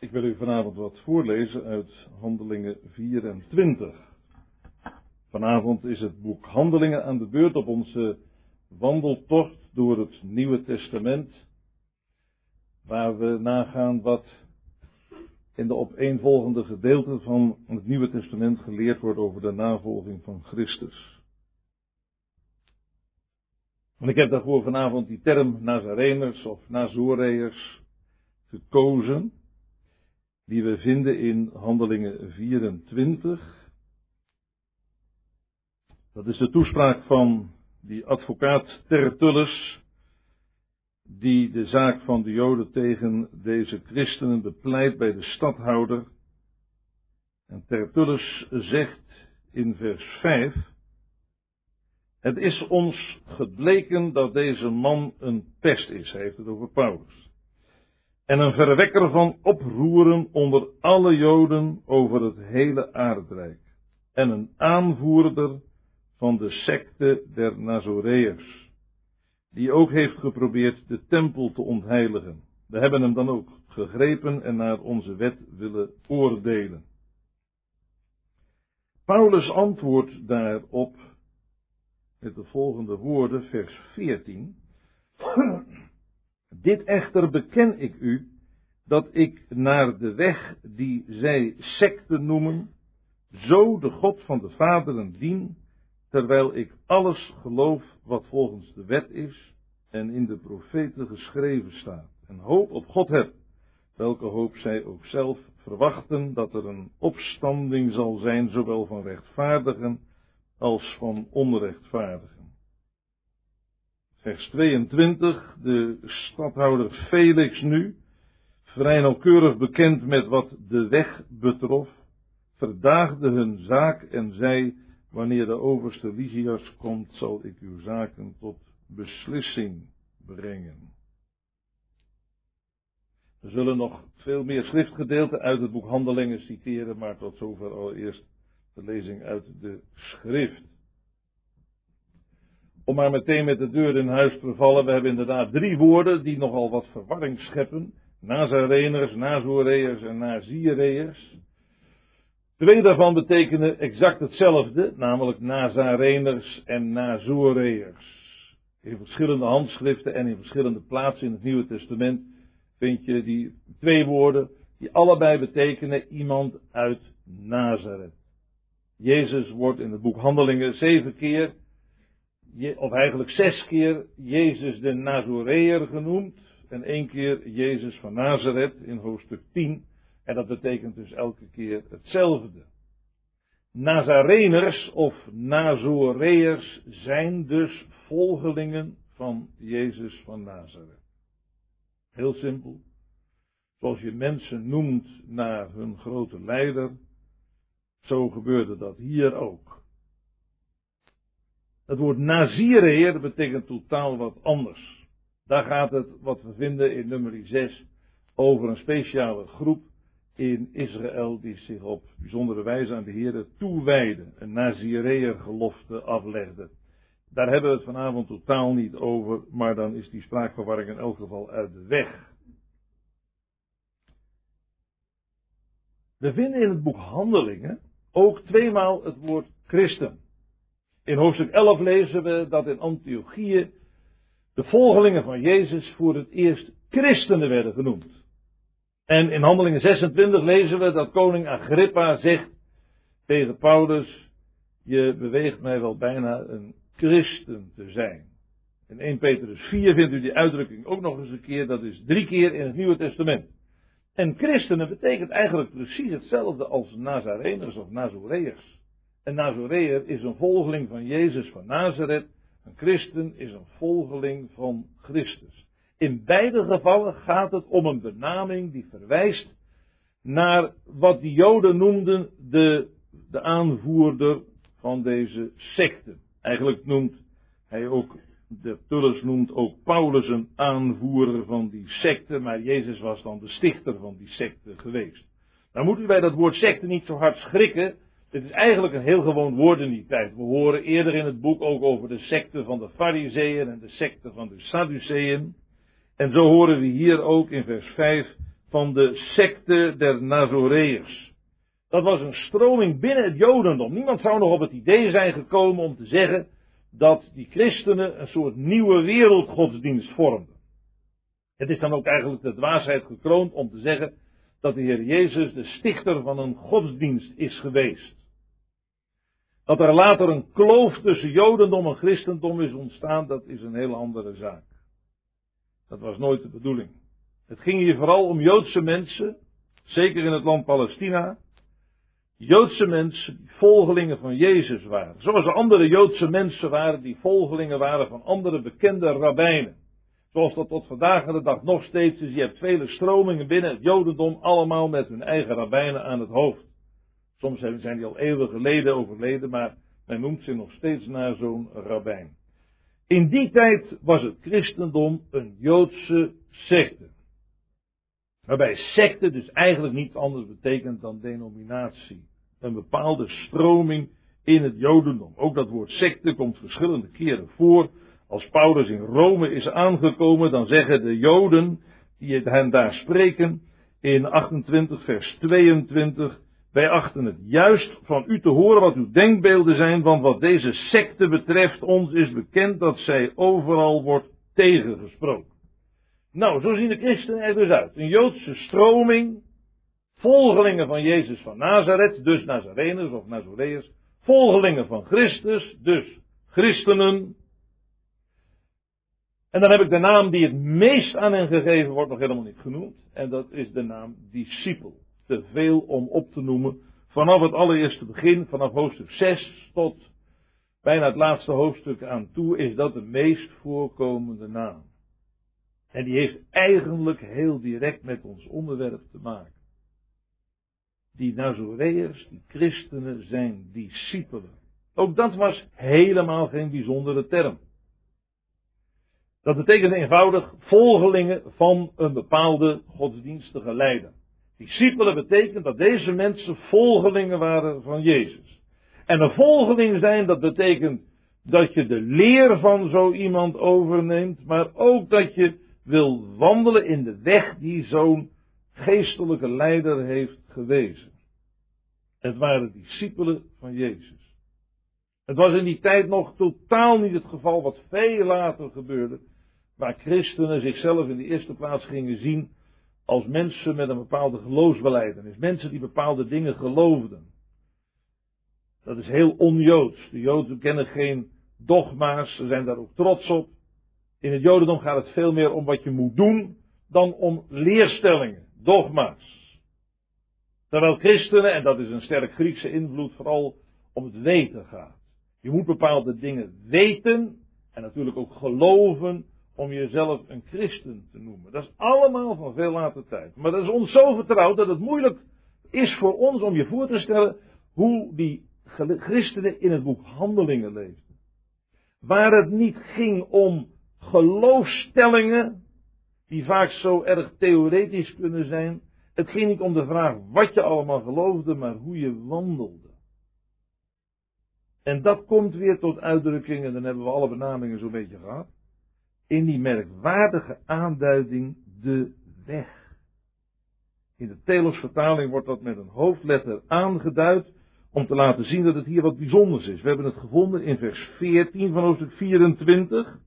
Ik wil u vanavond wat voorlezen uit Handelingen 24. Vanavond is het boek Handelingen aan de beurt op onze wandeltocht door het Nieuwe Testament, waar we nagaan wat in de opeenvolgende gedeelten van het Nieuwe Testament geleerd wordt over de navolging van Christus. En ik heb daarvoor vanavond die term Nazareners of Nazoreërs gekozen die we vinden in Handelingen 24. Dat is de toespraak van die advocaat Tertullus, die de zaak van de Joden tegen deze christenen bepleit bij de stadhouder. En Tertullus zegt in vers 5, het is ons gebleken dat deze man een pest is, hij heeft het over Paulus en een verwekker van oproeren onder alle Joden over het hele aardrijk, en een aanvoerder van de secte der Nazoreërs, die ook heeft geprobeerd de tempel te ontheiligen. We hebben hem dan ook gegrepen en naar onze wet willen oordelen. Paulus antwoordt daarop met de volgende woorden, vers 14. Dit echter beken ik u, dat ik naar de weg die zij secte noemen, zo de God van de vaderen dien, terwijl ik alles geloof wat volgens de wet is en in de profeten geschreven staat, en hoop op God heb, welke hoop zij ook zelf verwachten dat er een opstanding zal zijn, zowel van rechtvaardigen als van onrechtvaardigen. Vers 22, de stadhouder Felix nu, vrij nauwkeurig bekend met wat de weg betrof, verdaagde hun zaak en zei, wanneer de overste Lysias komt, zal ik uw zaken tot beslissing brengen. We zullen nog veel meer schriftgedeelten uit het boek Handelingen citeren, maar tot zover allereerst de lezing uit de schrift. Om maar meteen met de deur in huis te vallen, we hebben inderdaad drie woorden die nogal wat verwarring scheppen. Nazareners, Nazoreërs en Nazireërs. Twee daarvan betekenen exact hetzelfde, namelijk Nazareners en Nazoreërs. In verschillende handschriften en in verschillende plaatsen in het Nieuwe Testament vind je die twee woorden die allebei betekenen iemand uit Nazareth. Jezus wordt in het boek Handelingen zeven keer of eigenlijk zes keer Jezus de Nazoreër genoemd en één keer Jezus van Nazareth in hoofdstuk 10. En dat betekent dus elke keer hetzelfde. Nazareners of Nazoreërs zijn dus volgelingen van Jezus van Nazareth. Heel simpel. Zoals je mensen noemt naar hun grote leider, zo gebeurde dat hier ook. Het woord Nazireer betekent totaal wat anders. Daar gaat het, wat we vinden in nummer 6, over een speciale groep in Israël die zich op bijzondere wijze aan de Heer toewijden. Een Nazireer gelofte aflegde. Daar hebben we het vanavond totaal niet over, maar dan is die spraakverwarring in elk geval uit de weg. We vinden in het boek Handelingen ook tweemaal het woord christen. In hoofdstuk 11 lezen we dat in Antiochië de volgelingen van Jezus voor het eerst christenen werden genoemd. En in Handelingen 26 lezen we dat koning Agrippa zegt tegen Paulus, je beweegt mij wel bijna een christen te zijn. In 1 Petrus 4 vindt u die uitdrukking ook nog eens een keer, dat is drie keer in het Nieuwe Testament. En christenen betekent eigenlijk precies hetzelfde als Nazareners of Nazoreërs. Een Nazoreër is een volgeling van Jezus van Nazareth. Een christen is een volgeling van Christus. In beide gevallen gaat het om een benaming die verwijst naar wat die Joden noemden de, de aanvoerder van deze secte. Eigenlijk noemt hij ook, de Tullus noemt ook Paulus een aanvoerder van die secte, maar Jezus was dan de stichter van die secte geweest. Nou moet u bij dat woord secte niet zo hard schrikken, dit is eigenlijk een heel gewoon woord in die tijd. We horen eerder in het boek ook over de secte van de Fariseeën en de secte van de Sadduceeën. En zo horen we hier ook in vers 5 van de secte der Nazoreërs. Dat was een stroming binnen het Jodendom. Niemand zou nog op het idee zijn gekomen om te zeggen dat die christenen een soort nieuwe wereldgodsdienst vormden. Het is dan ook eigenlijk de dwaasheid gekroond om te zeggen dat de Heer Jezus de stichter van een godsdienst is geweest. Dat er later een kloof tussen Jodendom en Christendom is ontstaan, dat is een hele andere zaak. Dat was nooit de bedoeling. Het ging hier vooral om Joodse mensen, zeker in het land Palestina. Joodse mensen die volgelingen van Jezus waren. Zoals er andere Joodse mensen waren die volgelingen waren van andere bekende rabbijnen. Zoals dat tot vandaag de dag nog steeds is. Je hebt vele stromingen binnen het Jodendom, allemaal met hun eigen rabbijnen aan het hoofd. Soms zijn die al eeuwen geleden overleden, maar men noemt ze nog steeds naar zo'n rabbijn. In die tijd was het christendom een Joodse secte. Waarbij secte dus eigenlijk niets anders betekent dan denominatie. Een bepaalde stroming in het Jodendom. Ook dat woord secte komt verschillende keren voor. Als Paulus in Rome is aangekomen, dan zeggen de Joden die hen daar spreken in 28 vers 22. Wij achten het juist van u te horen wat uw denkbeelden zijn, want wat deze secte betreft, ons is bekend dat zij overal wordt tegengesproken. Nou, zo zien de christenen er dus uit. Een Joodse stroming, volgelingen van Jezus van Nazareth, dus Nazareners of Nazoreërs, volgelingen van Christus, dus christenen. En dan heb ik de naam die het meest aan hen gegeven wordt nog helemaal niet genoemd, en dat is de naam discipel. Te veel om op te noemen. Vanaf het allereerste begin, vanaf hoofdstuk 6 tot bijna het laatste hoofdstuk aan toe, is dat de meest voorkomende naam. En die heeft eigenlijk heel direct met ons onderwerp te maken. Die Nazoreërs, die christenen, zijn discipelen. Ook dat was helemaal geen bijzondere term. Dat betekent eenvoudig volgelingen van een bepaalde godsdienstige leider. Discipelen betekent dat deze mensen volgelingen waren van Jezus. En een volgeling zijn, dat betekent dat je de leer van zo iemand overneemt, maar ook dat je wil wandelen in de weg die zo'n geestelijke leider heeft gewezen. Het waren discipelen van Jezus. Het was in die tijd nog totaal niet het geval wat veel later gebeurde, waar christenen zichzelf in de eerste plaats gingen zien als mensen met een bepaalde geloofsbeleidenis, mensen die bepaalde dingen geloofden. Dat is heel onjoods. De Joden kennen geen dogma's, ze zijn daar ook trots op. In het Jodendom gaat het veel meer om wat je moet doen dan om leerstellingen, dogma's. Terwijl christenen, en dat is een sterk Griekse invloed, vooral om het weten gaat. Je moet bepaalde dingen weten en natuurlijk ook geloven om jezelf een christen te noemen. Dat is allemaal van veel later tijd. Maar dat is ons zo vertrouwd dat het moeilijk is voor ons om je voor te stellen hoe die christenen in het boek Handelingen leefden. Waar het niet ging om geloofstellingen, die vaak zo erg theoretisch kunnen zijn. Het ging niet om de vraag wat je allemaal geloofde, maar hoe je wandelde. En dat komt weer tot uitdrukking, en dan hebben we alle benamingen zo'n beetje gehad, in die merkwaardige aanduiding de weg. In de Telos-vertaling wordt dat met een hoofdletter aangeduid, om te laten zien dat het hier wat bijzonders is. We hebben het gevonden in vers 14 van hoofdstuk 24.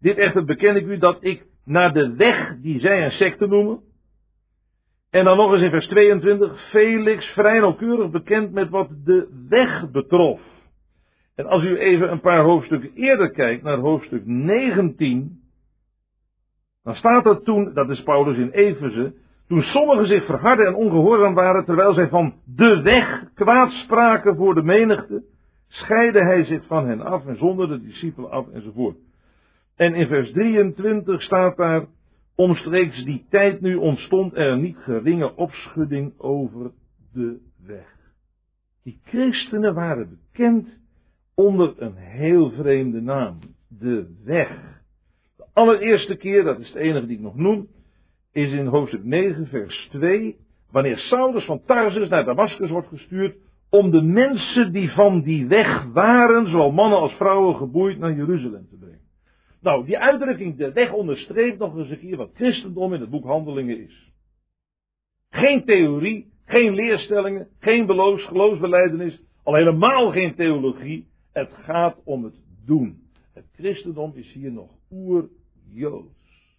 Dit echter beken ik u dat ik naar de weg die zij een secte noemen. En dan nog eens in vers 22, Felix vrij nauwkeurig bekend met wat de weg betrof. En als u even een paar hoofdstukken eerder kijkt, naar hoofdstuk 19, dan staat er toen, dat is Paulus in Efeze, toen sommigen zich verharden en ongehoorzaam waren, terwijl zij van de weg kwaad spraken voor de menigte, scheidde hij zich van hen af en zonder de discipelen af enzovoort. En in vers 23 staat daar, omstreeks die tijd nu ontstond er niet geringe opschudding over de weg. Die christenen waren bekend onder een heel vreemde naam, de weg. De allereerste keer, dat is de enige die ik nog noem, is in hoofdstuk 9 vers 2, wanneer Saulus van Tarsus naar Damascus wordt gestuurd om de mensen die van die weg waren, zowel mannen als vrouwen, geboeid naar Jeruzalem te brengen. Nou, die uitdrukking de weg onderstreept nog eens een keer wat christendom in het boek Handelingen is. Geen theorie, geen leerstellingen, geen geloofsbeleidenis, al helemaal geen theologie. Het gaat om het doen. Het christendom is hier nog oer-Joods.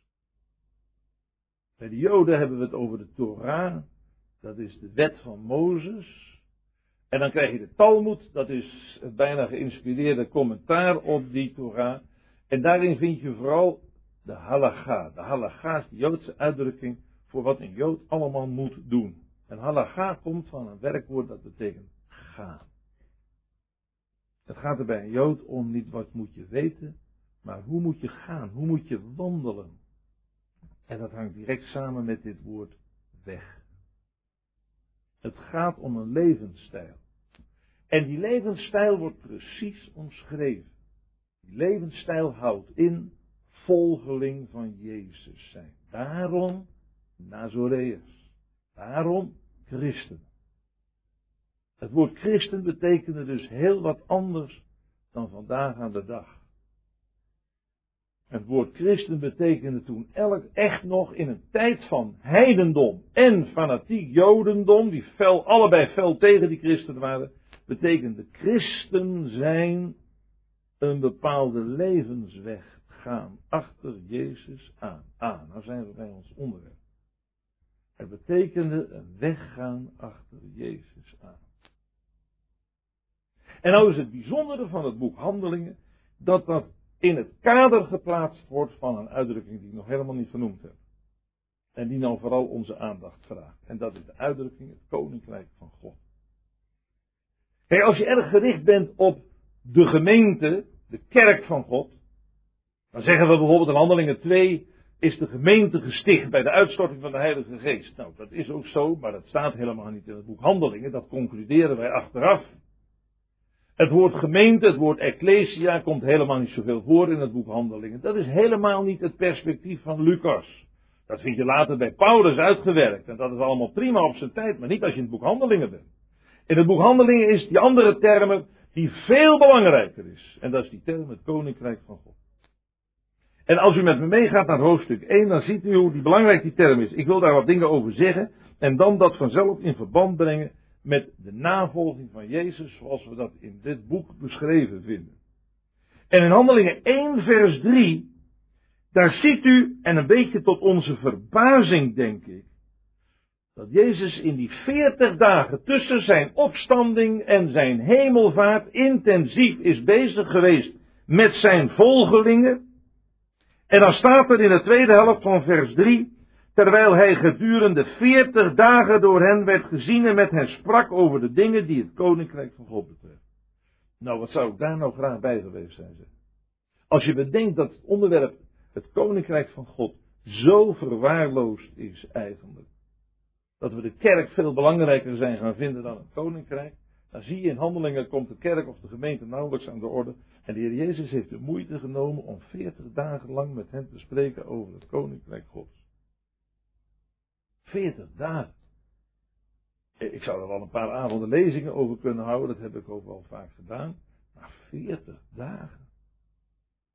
Bij de Joden hebben we het over de Torah, dat is de wet van Mozes. En dan krijg je de Talmud, dat is het bijna geïnspireerde commentaar op die Torah. En daarin vind je vooral de halacha. De halacha is de Joodse uitdrukking voor wat een Jood allemaal moet doen. En halacha komt van een werkwoord dat betekent gaan. Het gaat er bij een Jood om niet wat moet je weten, maar hoe moet je gaan, hoe moet je wandelen. En dat hangt direct samen met dit woord weg. Het gaat om een levensstijl. En die levensstijl wordt precies omschreven. Die levensstijl houdt in volgeling van Jezus zijn. Daarom Nazoreërs. Daarom christen. Het woord christen betekende dus heel wat anders dan vandaag aan de dag. Het woord christen betekende toen elk, echt nog in een tijd van heidendom en fanatiek jodendom, die fel, allebei fel tegen die christen waren, betekende christen zijn een bepaalde levensweg gaan achter Jezus aan. Ah, nou zijn we bij ons onderwerp. Het betekende een weggaan achter Jezus aan. En nou is het bijzondere van het boek Handelingen dat dat in het kader geplaatst wordt van een uitdrukking die ik nog helemaal niet genoemd heb. En die nou vooral onze aandacht vraagt. En dat is de uitdrukking het koninkrijk van God. Als je erg gericht bent op de gemeente, de kerk van God, dan zeggen we bijvoorbeeld in Handelingen 2, is de gemeente gesticht bij de uitstorting van de Heilige Geest. Nou, dat is ook zo, maar dat staat helemaal niet in het boek Handelingen, dat concluderen wij achteraf. Het woord gemeente, het woord ecclesia, komt helemaal niet zoveel voor in het boek Handelingen. Dat is helemaal niet het perspectief van Lucas. Dat vind je later bij Paulus uitgewerkt. En dat is allemaal prima op zijn tijd, maar niet als je in het boek Handelingen bent. In het boek Handelingen is die andere termen die veel belangrijker is. En dat is die term het koninkrijk van God. En als u met me meegaat naar hoofdstuk 1, dan ziet u hoe die belangrijk die term is. Ik wil daar wat dingen over zeggen en dan dat vanzelf in verband brengen met de navolging van Jezus zoals we dat in dit boek beschreven vinden. En in Handelingen 1 vers 3, daar ziet u, en een beetje tot onze verbazing denk ik, dat Jezus in die 40 dagen tussen zijn opstanding en zijn hemelvaart intensief is bezig geweest met zijn volgelingen en dan staat er in de tweede helft van vers 3, terwijl hij gedurende veertig dagen door hen werd gezien en met hen sprak over de dingen die het koninkrijk van God betreffen. Nou, wat zou ik daar nou graag bij geweest zijn? Zeg. Als je bedenkt dat het onderwerp, het koninkrijk van God, zo verwaarloosd is eigenlijk. Dat we de kerk veel belangrijker zijn gaan vinden dan het koninkrijk. Dan zie je in handelingen komt de kerk of de gemeente nauwelijks aan de orde. En de Heer Jezus heeft de moeite genomen om veertig dagen lang met hen te spreken over het koninkrijk Gods. Veertig dagen. Ik zou er wel een paar avonden lezingen over kunnen houden, dat heb ik ook wel vaak gedaan. Maar veertig dagen.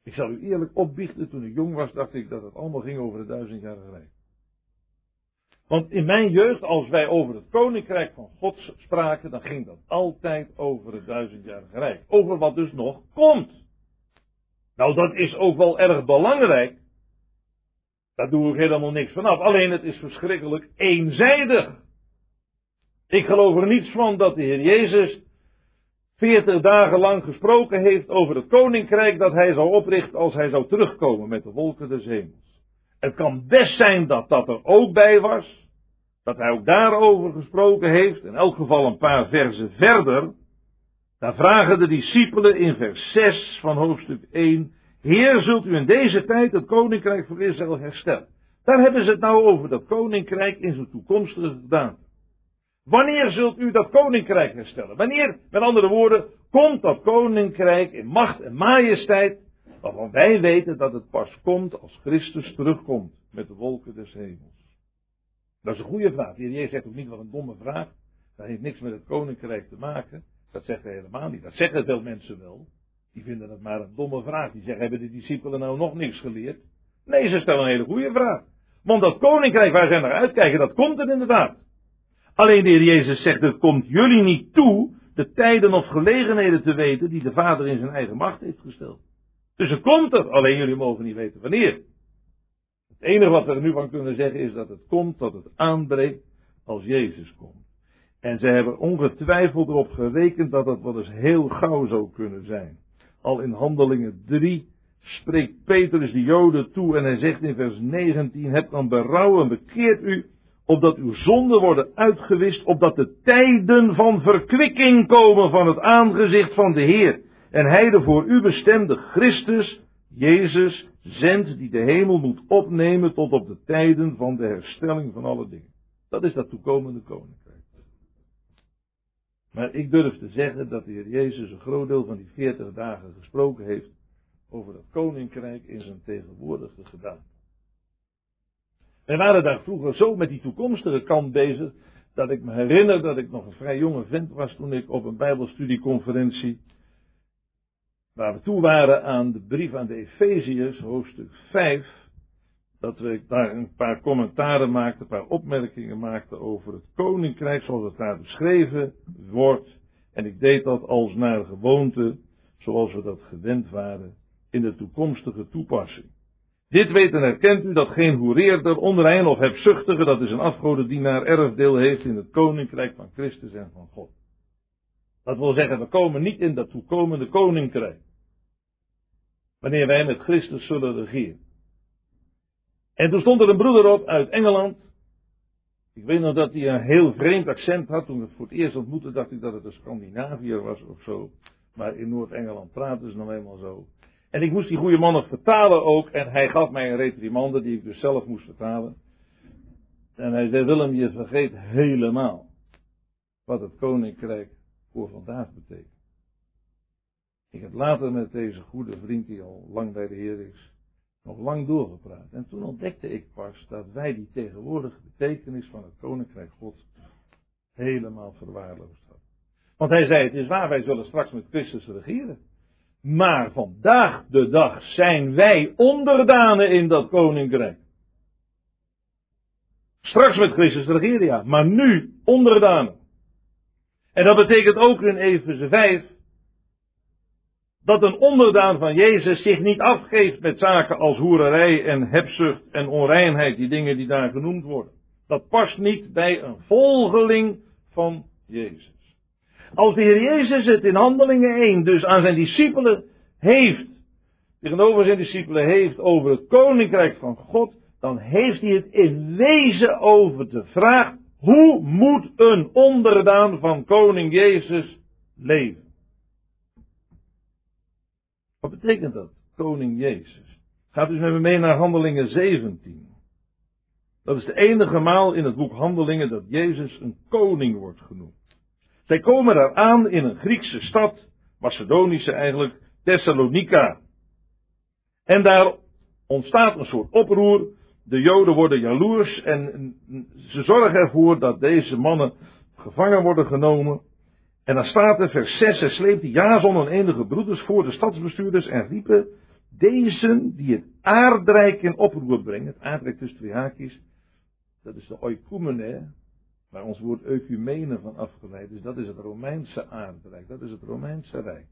Ik zal u eerlijk opbiechten, toen ik jong was, dacht ik dat het allemaal ging over de duizendjarige rijk. Want in mijn jeugd, als wij over het koninkrijk van God spraken, dan ging dat altijd over het duizendjarige rijk. Over wat dus nog komt. Nou, dat is ook wel erg belangrijk. Daar doe ik helemaal niks vanaf. Alleen het is verschrikkelijk eenzijdig. Ik geloof er niets van dat de Heer Jezus veertig dagen lang gesproken heeft over het koninkrijk dat hij zou oprichten als hij zou terugkomen met de wolken des hemels. Het kan best zijn dat dat er ook bij was. Dat hij ook daarover gesproken heeft. In elk geval een paar versen verder. Daar vragen de discipelen in vers 6 van hoofdstuk 1. Heer, zult u in deze tijd het koninkrijk voor Israël herstellen? Daar hebben ze het nou over dat koninkrijk in zijn toekomstige gedaan. Wanneer zult u dat koninkrijk herstellen? Wanneer, met andere woorden, komt dat koninkrijk in macht en majesteit waarvan wij weten dat het pas komt als Christus terugkomt met de wolken des hemels. Dat is een goede vraag. De Heer zegt ook niet wat een domme vraag. Dat heeft niks met het koninkrijk te maken. Dat zegt hij helemaal niet. Dat zeggen veel mensen wel. Die vinden het maar een domme vraag. Die zeggen, hebben de discipelen nou nog niks geleerd? Nee, ze stellen een hele goede vraag. Want dat koninkrijk waar zij naar uitkijken, dat komt er inderdaad. Alleen de Heer Jezus zegt, het komt jullie niet toe de tijden of gelegenheden te weten die de Vader in zijn eigen macht heeft gesteld. Dus het komt er, alleen jullie mogen niet weten wanneer. Het enige wat we er nu van kunnen zeggen is dat het komt, dat het aanbreekt als Jezus komt. En ze hebben ongetwijfeld erop gerekend dat dat wel eens heel gauw zou kunnen zijn. Al in handelingen 3 spreekt Petrus de Joden toe en hij zegt in vers 19, heb dan berouw en bekeert u, opdat uw zonden worden uitgewist, opdat de tijden van verkwikking komen van het aangezicht van de Heer. En hij de voor u bestemde Christus, Jezus, zendt die de hemel moet opnemen tot op de tijden van de herstelling van alle dingen. Dat is dat toekomende koninkrijk. Maar ik durf te zeggen dat de Heer Jezus een groot deel van die 40 dagen gesproken heeft over het koninkrijk in zijn tegenwoordige gedaan. Wij waren daar vroeger zo met die toekomstige kant bezig, dat ik me herinner dat ik nog een vrij jonge vent was toen ik op een bijbelstudieconferentie, waar we toe waren aan de brief aan de Efeziërs, hoofdstuk 5, dat we daar een paar commentaren maakten, een paar opmerkingen maakten over het koninkrijk zoals het daar beschreven wordt. En ik deed dat als naar gewoonte, zoals we dat gewend waren, in de toekomstige toepassing. Dit weten herkent u dat geen hoereerder, onrein of hebzuchtige, dat is een afgodendienaar, erfdeel heeft in het koninkrijk van Christus en van God. Dat wil zeggen, we komen niet in dat toekomende koninkrijk. Wanneer wij met Christus zullen regeren. En toen stond er een broeder op uit Engeland. Ik weet nog dat hij een heel vreemd accent had. Toen ik het voor het eerst ontmoette, dacht ik dat het een Scandinaviër was of zo. Maar in Noord-Engeland praten ze nog eenmaal zo. En ik moest die goede man nog vertalen ook. En hij gaf mij een reprimande die ik dus zelf moest vertalen. En hij zei, Willem, je vergeet helemaal wat het koninkrijk voor vandaag betekent. Ik heb later met deze goede vriend, die al lang bij de Heer is, nog lang doorgepraat. En toen ontdekte ik pas dat wij die tegenwoordige betekenis van het koninkrijk God helemaal verwaarloosd hadden. Want hij zei, het is waar, wij zullen straks met Christus regeren. Maar vandaag de dag zijn wij onderdanen in dat koninkrijk. Straks met Christus regeren, ja, maar nu onderdanen. En dat betekent ook in Efeze 5 dat een onderdaan van Jezus zich niet afgeeft met zaken als hoererij en hebzucht en onreinheid, die dingen die daar genoemd worden. Dat past niet bij een volgeling van Jezus. Als de Heer Jezus het in Handelingen 1 dus aan zijn discipelen heeft, tegenover zijn discipelen heeft over het koninkrijk van God, dan heeft hij het in wezen over de vraag, hoe moet een onderdaan van koning Jezus leven? Wat betekent dat? Koning Jezus. Gaat dus met me mee naar Handelingen 17. Dat is de enige maal in het boek Handelingen dat Jezus een koning wordt genoemd. Zij komen daar aan in een Griekse stad, Macedonische eigenlijk, Thessalonica. En daar ontstaat een soort oproer. De Joden worden jaloers en ze zorgen ervoor dat deze mannen gevangen worden genomen. En dan staat er vers 6, ze sleepte Jason en enige broeders voor de stadsbestuurders en riepen, deze die het aardrijk in oproer brengen, het aardrijk tussen twee haakjes, dat is de oikumene, waar ons woord ecumene van afgeleid is, dat is het Romeinse aardrijk, dat is het Romeinse rijk.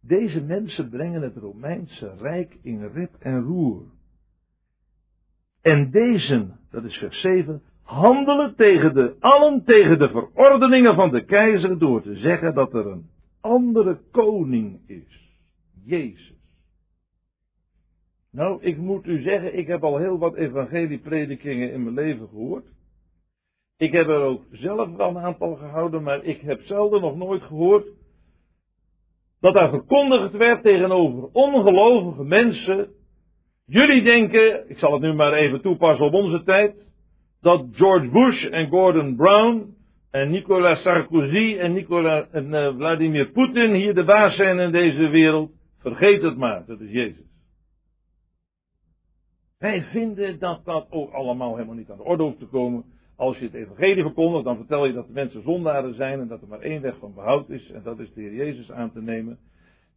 Deze mensen brengen het Romeinse rijk in rip en roer. En deze, dat is vers 7, handelen tegen de, allen tegen de verordeningen van de keizer door te zeggen dat er een andere koning is. Jezus. Nou, ik moet u zeggen, ik heb al heel wat evangeliepredikingen in mijn leven gehoord. Ik heb er ook zelf wel een aantal gehouden, maar ik heb zelden nog nooit gehoord dat daar verkondigd werd tegenover ongelovige mensen. Jullie denken, ik zal het nu maar even toepassen op onze tijd, dat George Bush en Gordon Brown en Nicolas Sarkozy en, Nicolas, en uh, Vladimir Poetin hier de baas zijn in deze wereld. Vergeet het maar, dat is Jezus. Wij vinden dat dat ook allemaal helemaal niet aan de orde hoeft te komen. Als je het evangelie verkondigt, dan vertel je dat de mensen zondaren zijn en dat er maar één weg van behoud is. En dat is de Heer Jezus aan te nemen.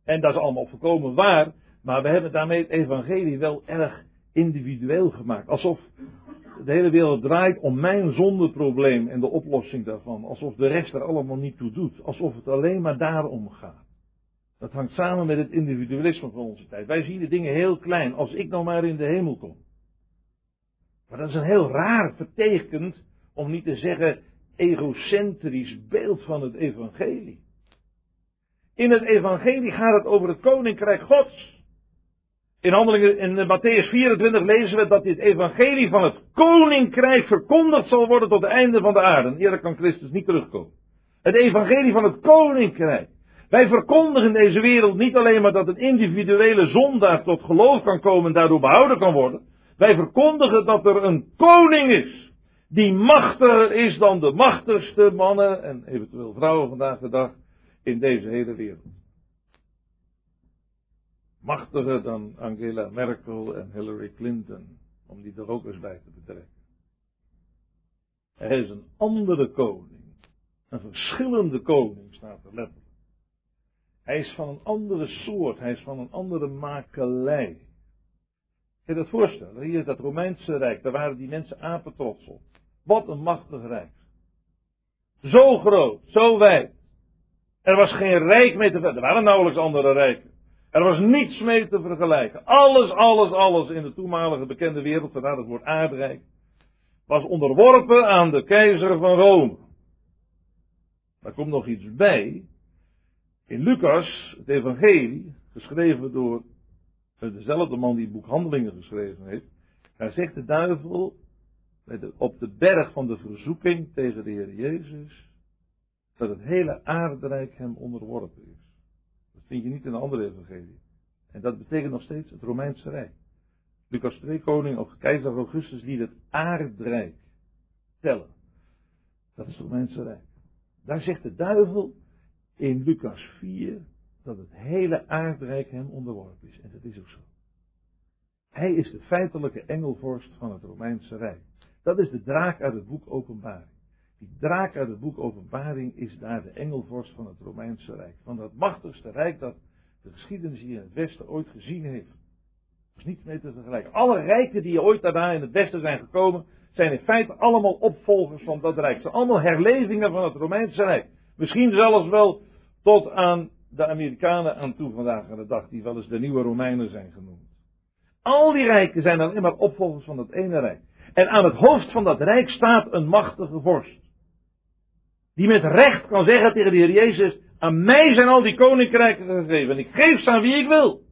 En dat is allemaal volkomen waar. Maar we hebben daarmee het evangelie wel erg individueel gemaakt. Alsof de hele wereld draait om mijn zondeprobleem en de oplossing daarvan. Alsof de rest er allemaal niet toe doet. Alsof het alleen maar daarom gaat. Dat hangt samen met het individualisme van onze tijd. Wij zien de dingen heel klein. Als ik nou maar in de hemel kom. Maar dat is een heel raar vertekend, om niet te zeggen egocentrisch beeld van het evangelie. In het evangelie gaat het over het koninkrijk gods. In handelingen in Matthäus 24 lezen we dat dit evangelie van het koninkrijk verkondigd zal worden tot het einde van de aarde. Eerder kan Christus niet terugkomen. Het evangelie van het koninkrijk. Wij verkondigen deze wereld niet alleen maar dat een individuele zondaar tot geloof kan komen en daardoor behouden kan worden. Wij verkondigen dat er een koning is. Die machtiger is dan de machtigste mannen en eventueel vrouwen vandaag de dag in deze hele wereld. Machtiger dan Angela Merkel en Hillary Clinton, om die er ook eens bij te betrekken. Er is een andere koning, een verschillende koning staat er letterlijk. Hij is van een andere soort, hij is van een andere makelij. Kun je dat voorstellen? Hier is dat Romeinse Rijk, daar waren die mensen apen trots op. Wat een machtig rijk. Zo groot, zo wijd. Er was geen rijk mee te vergelijken. Er waren nauwelijks andere rijken. Er was niets mee te vergelijken. Alles, alles, alles in de toenmalige bekende wereld, vandaar het woord aardrijk, was onderworpen aan de keizer van Rome. Daar komt nog iets bij. In Lucas, het evangelie, geschreven door dezelfde man die het boek Handelingen geschreven heeft, daar zegt de duivel op de berg van de verzoeking tegen de Heer Jezus, dat het hele aardrijk hem onderworpen is. Vind je niet in een andere evangelie. En dat betekent nog steeds het Romeinse Rijk. Lucas 2 koning of keizer Augustus liet het aardrijk tellen. Dat is het Romeinse Rijk. Daar zegt de duivel in Lucas 4 dat het hele aardrijk hem onderworpen is. En dat is ook zo. Hij is de feitelijke engelvorst van het Romeinse Rijk. Dat is de draak uit het boek Openbaring. Die draak uit het boek Openbaring is daar de engelvorst van het Romeinse Rijk. Van dat machtigste rijk dat de geschiedenis hier in het Westen ooit gezien heeft. Er is niets mee te vergelijken. Alle rijken die ooit daarna in het Westen zijn gekomen, zijn in feite allemaal opvolgers van dat rijk. Ze zijn allemaal herlevingen van het Romeinse Rijk. Misschien zelfs wel tot aan de Amerikanen aan toe vandaag aan de dag, die wel eens de nieuwe Romeinen zijn genoemd. Al die rijken zijn alleen maar opvolgers van dat ene rijk. En aan het hoofd van dat rijk staat een machtige vorst. Die met recht kan zeggen tegen de Heer Jezus, aan mij zijn al die koninkrijken gegeven en ik geef ze aan wie ik wil.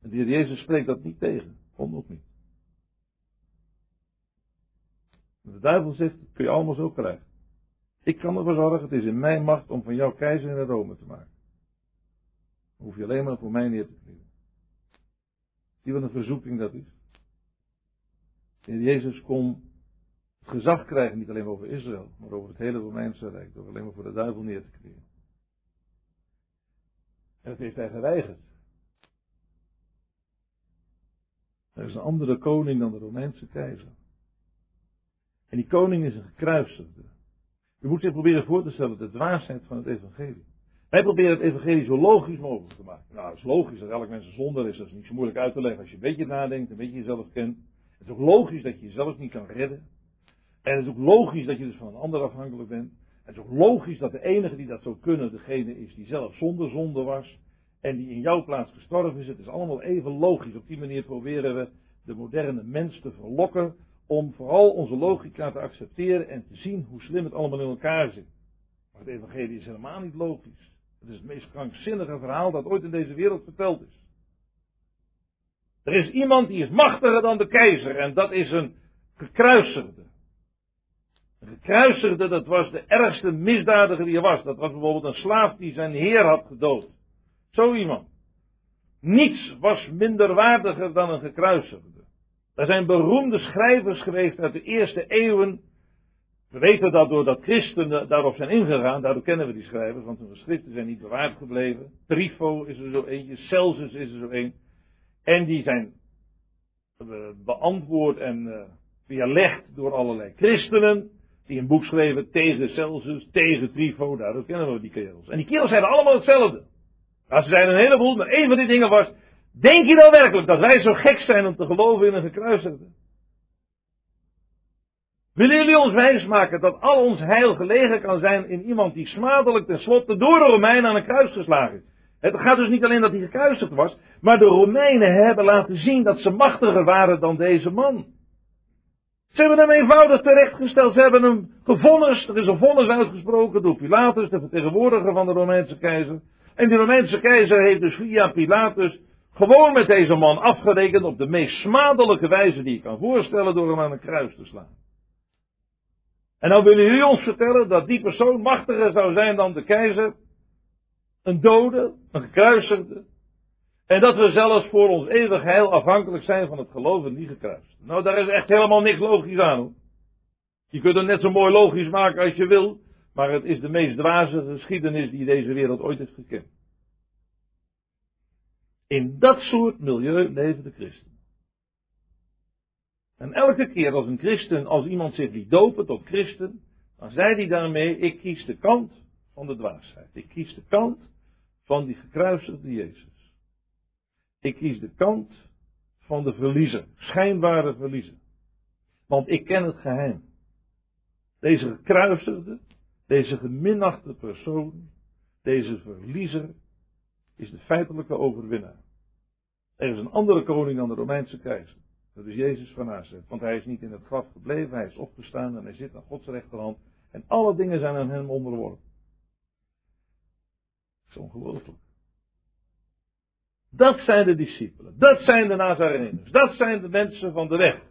En de Heer Jezus spreekt dat niet tegen, komt ook niet. De duivel zegt, dat kun je allemaal zo krijgen. Ik kan ervoor zorgen, het is in mijn macht om van jou keizer in Rome te maken. Dan hoef je alleen maar voor mij neer te knielen. Zie wat een verzoeking dat is. En Jezus kon gezag krijgen, niet alleen over Israël, maar over het hele Romeinse Rijk, door alleen maar voor de duivel neer te knielen. En dat heeft hij geweigerd. Er is een andere koning dan de Romeinse keizer. En die koning is een gekruisigde. U moet zich proberen voor te stellen de dwaasheid van het evangelie. Wij proberen het evangelie zo logisch mogelijk te maken. Nou, het is logisch dat elk mens een zonder is. Dat is niet zo moeilijk uit te leggen als je een beetje nadenkt, een beetje jezelf kent. Het is ook logisch dat je jezelf niet kan redden. En het is ook logisch dat je dus van een ander afhankelijk bent. Het is ook logisch dat de enige die dat zou kunnen, degene is die zelf zonder zonde was. En die in jouw plaats gestorven is. Het is allemaal even logisch. Op die manier proberen we de moderne mens te verlokken om vooral onze logica te accepteren en te zien hoe slim het allemaal in elkaar zit. Maar het evangelie is helemaal niet logisch. Het is het meest krankzinnige verhaal dat ooit in deze wereld verteld is. Er is iemand die is machtiger dan de keizer en dat is een gekruisigde. Gekruisigde, dat was de ergste misdadiger die er was. Dat was bijvoorbeeld een slaaf die zijn heer had gedood. Zo iemand. Niets was minder waardiger dan een gekruisigde. Er zijn beroemde schrijvers geweest uit de eerste eeuwen. We weten dat doordat christenen daarop zijn ingegaan, daardoor kennen we die schrijvers, want hun geschriften zijn niet bewaard gebleven. Trifo is er zo eentje, Celsus is er zo een. En die zijn eh, beantwoord en uh, weerlegd door allerlei christenen, die een boek schreven tegen Celsus, tegen Trifo, daardoor kennen we die kerels. En die kerels zeiden allemaal hetzelfde. Nou, ze zeiden een heleboel, maar één van die dingen was, Denk je nou werkelijk dat wij zo gek zijn om te geloven in een gekruisigde? Willen jullie ons wijsmaken dat al ons heil gelegen kan zijn in iemand die smadelijk tenslotte door de Romeinen aan een kruis geslagen is? Het gaat dus niet alleen dat hij gekruisigd was, maar de Romeinen hebben laten zien dat ze machtiger waren dan deze man. Ze hebben hem eenvoudig terechtgesteld, ze hebben hem gevonnist, er is een vonnis uitgesproken door Pilatus, de vertegenwoordiger van de Romeinse keizer. En die Romeinse keizer heeft dus via Pilatus gewoon met deze man afgerekend op de meest smadelijke wijze die je kan voorstellen door hem aan een kruis te slaan. En nou willen jullie ons vertellen dat die persoon machtiger zou zijn dan de keizer, een dode, een gekruisigde, en dat we zelfs voor ons eeuwig heil afhankelijk zijn van het geloof in die gekruist. Nou, daar is echt helemaal niks logisch aan hoor. Je kunt het net zo mooi logisch maken als je wil, maar het is de meest dwaze geschiedenis die deze wereld ooit heeft gekend. In dat soort milieu leven de christenen. En elke keer als een christen, als iemand zich liet dopen tot christen, dan zei hij daarmee, ik kies de kant van de dwaasheid. Ik kies de kant van die gekruisigde Jezus. Ik kies de kant van de verliezer, schijnbare verliezer. Want ik ken het geheim. Deze gekruisigde, deze geminachte persoon, deze verliezer, is de feitelijke overwinnaar. Er is een andere koning dan de Romeinse keizer. Dat is Jezus van Nazareth. Want hij is niet in het graf gebleven, hij is opgestaan en hij zit aan Gods rechterhand. En alle dingen zijn aan hem onderworpen. Dat is ongelooflijk. Dat zijn de discipelen. Dat zijn de Nazareners. Dat zijn de mensen van de weg.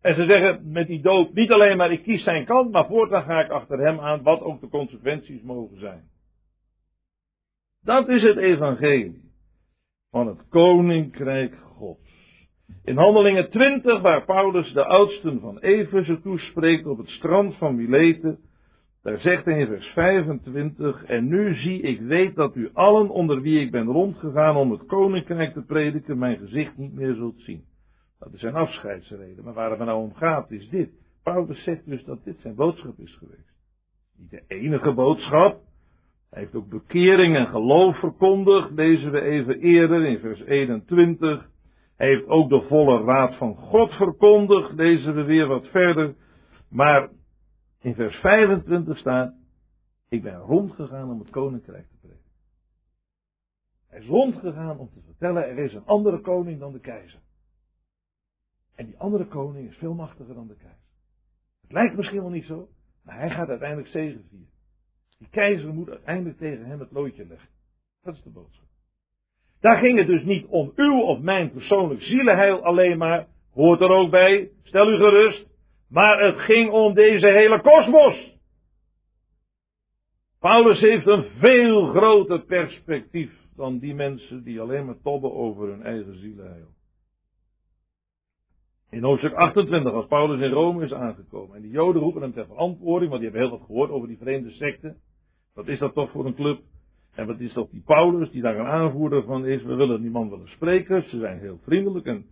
En ze zeggen met die dood niet alleen maar ik kies zijn kant, maar voortaan ga ik achter hem aan, wat ook de consequenties mogen zijn. Dat is het evangelie van het koninkrijk Gods. In Handelingen 20, waar Paulus de oudsten van Efeze toespreekt op het strand van Mileten, daar zegt hij in vers 25, en nu zie ik weet dat u allen onder wie ik ben rondgegaan om het koninkrijk te prediken, mijn gezicht niet meer zult zien. Dat is zijn afscheidsreden, maar waar het nou om gaat is dit. Paulus zegt dus dat dit zijn boodschap is geweest. Niet de enige boodschap. Hij heeft ook bekering en geloof verkondigd, lezen we even eerder in vers 21. Hij heeft ook de volle raad van God verkondigd, lezen we weer wat verder. Maar in vers 25 staat, ik ben rondgegaan om het koninkrijk te prediken. Hij is rondgegaan om te vertellen, er is een andere koning dan de keizer. En die andere koning is veel machtiger dan de keizer. Het lijkt misschien wel niet zo, maar hij gaat uiteindelijk zegevieren. Die keizer moet uiteindelijk tegen hem het loodje leggen. Dat is de boodschap. Daar ging het dus niet om uw of mijn persoonlijk zielenheil alleen maar, hoort er ook bij, stel u gerust, maar het ging om deze hele kosmos. Paulus heeft een veel groter perspectief dan die mensen die alleen maar tobben over hun eigen zielenheil. In hoofdstuk 28, als Paulus in Rome is aangekomen. En de Joden roepen hem ter verantwoording, want die hebben heel wat gehoord over die vreemde secten. Wat is dat toch voor een club? En wat is toch die Paulus, die daar een aanvoerder van is? We willen die man willen spreken. Ze zijn heel vriendelijk en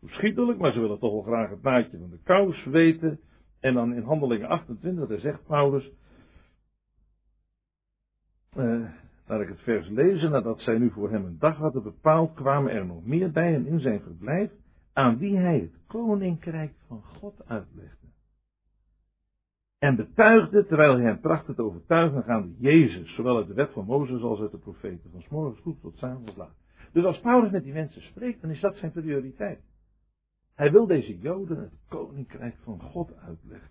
toeschietelijk, maar ze willen toch wel graag het naadje van de kous weten. En dan in handelingen 28, daar zegt Paulus. Uh, laat ik het vers lezen. Nadat zij nu voor hem een dag hadden bepaald, kwamen er nog meer bij hem in zijn verblijf. Aan wie hij het koninkrijk van God uitlegde. En betuigde, terwijl hij hem trachtte te overtuigen, gaande Jezus, zowel uit de wet van Mozes als uit de profeten, van s'morgens vroeg tot s'avonds laat. Dus als Paulus met die mensen spreekt, dan is dat zijn prioriteit. Hij wil deze Joden het koninkrijk van God uitleggen.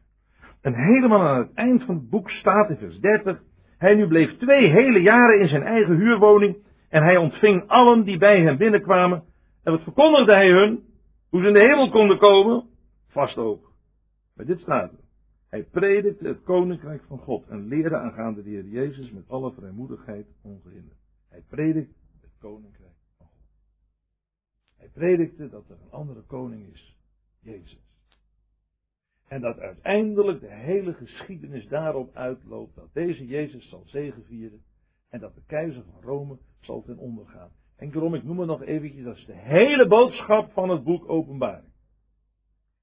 En helemaal aan het eind van het boek staat in vers 30, hij nu bleef twee hele jaren in zijn eigen huurwoning en hij ontving allen die bij hem binnenkwamen. En wat verkondigde hij hun? Hoe ze in de hemel konden komen? Vast ook. Maar dit staat er. Hij predikte het koninkrijk van God en leerde aangaande de Heer Jezus met alle vrijmoedigheid ongehinderd. Hij predikte het koninkrijk. Predikte dat er een andere koning is, Jezus. En dat uiteindelijk de hele geschiedenis daarop uitloopt dat deze Jezus zal zegevieren en dat de keizer van Rome zal ten onder gaan. En daarom, ik noem het nog eventjes, dat is de hele boodschap van het boek Openbaring.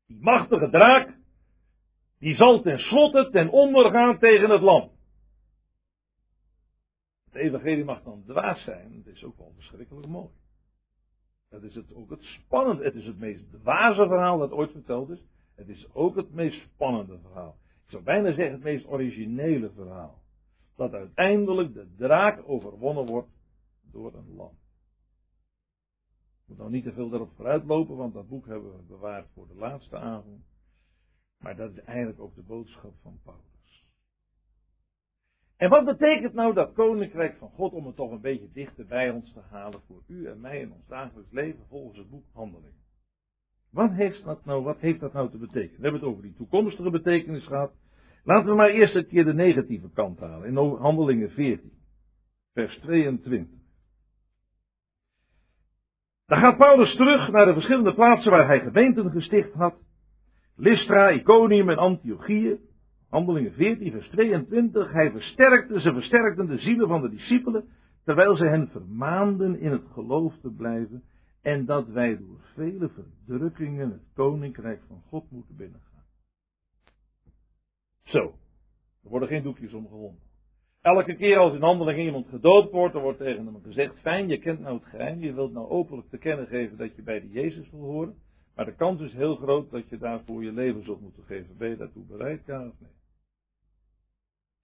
Die machtige draak die zal tenslotte ten onder gaan tegen het lam. Het evangelie mag dan dwaas zijn, het is ook wel verschrikkelijk mooi. Dat is het, ook het spannend, het is het meest dwaze verhaal dat ooit verteld is. Het is ook het meest spannende verhaal. Ik zou bijna zeggen het meest originele verhaal. Dat uiteindelijk de draak overwonnen wordt door een lam. Ik moet nou niet te veel daarop vooruitlopen, want dat boek hebben we bewaard voor de laatste avond. Maar dat is eigenlijk ook de boodschap van Paulus. En wat betekent nou dat koninkrijk van God om het toch een beetje dichter bij ons te halen voor u en mij in ons dagelijks leven volgens het boek Handelingen? Wat heeft dat nou, wat heeft dat nou te betekenen? We hebben het over die toekomstige betekenis gehad. Laten we maar eerst een keer de negatieve kant halen. In Handelingen 14, vers 22. Dan gaat Paulus terug naar de verschillende plaatsen waar hij gemeenten gesticht had. Lystra, Iconium en Antiochieën. Handelingen 14, vers 22. Hij versterkte, ze versterkten de zielen van de discipelen, terwijl ze hen vermaanden in het geloof te blijven en dat wij door vele verdrukkingen het koninkrijk van God moeten binnengaan. Zo, er worden geen doekjes omgewonden. Elke keer als in handeling iemand gedoopt wordt, dan wordt tegen hem gezegd: Fijn, je kent nou het geheim, je wilt nou openlijk te kennen geven dat je bij de Jezus wil horen. Maar de kans is heel groot dat je daarvoor je leven zult moeten geven. Ben je daartoe bereid, ja of nee?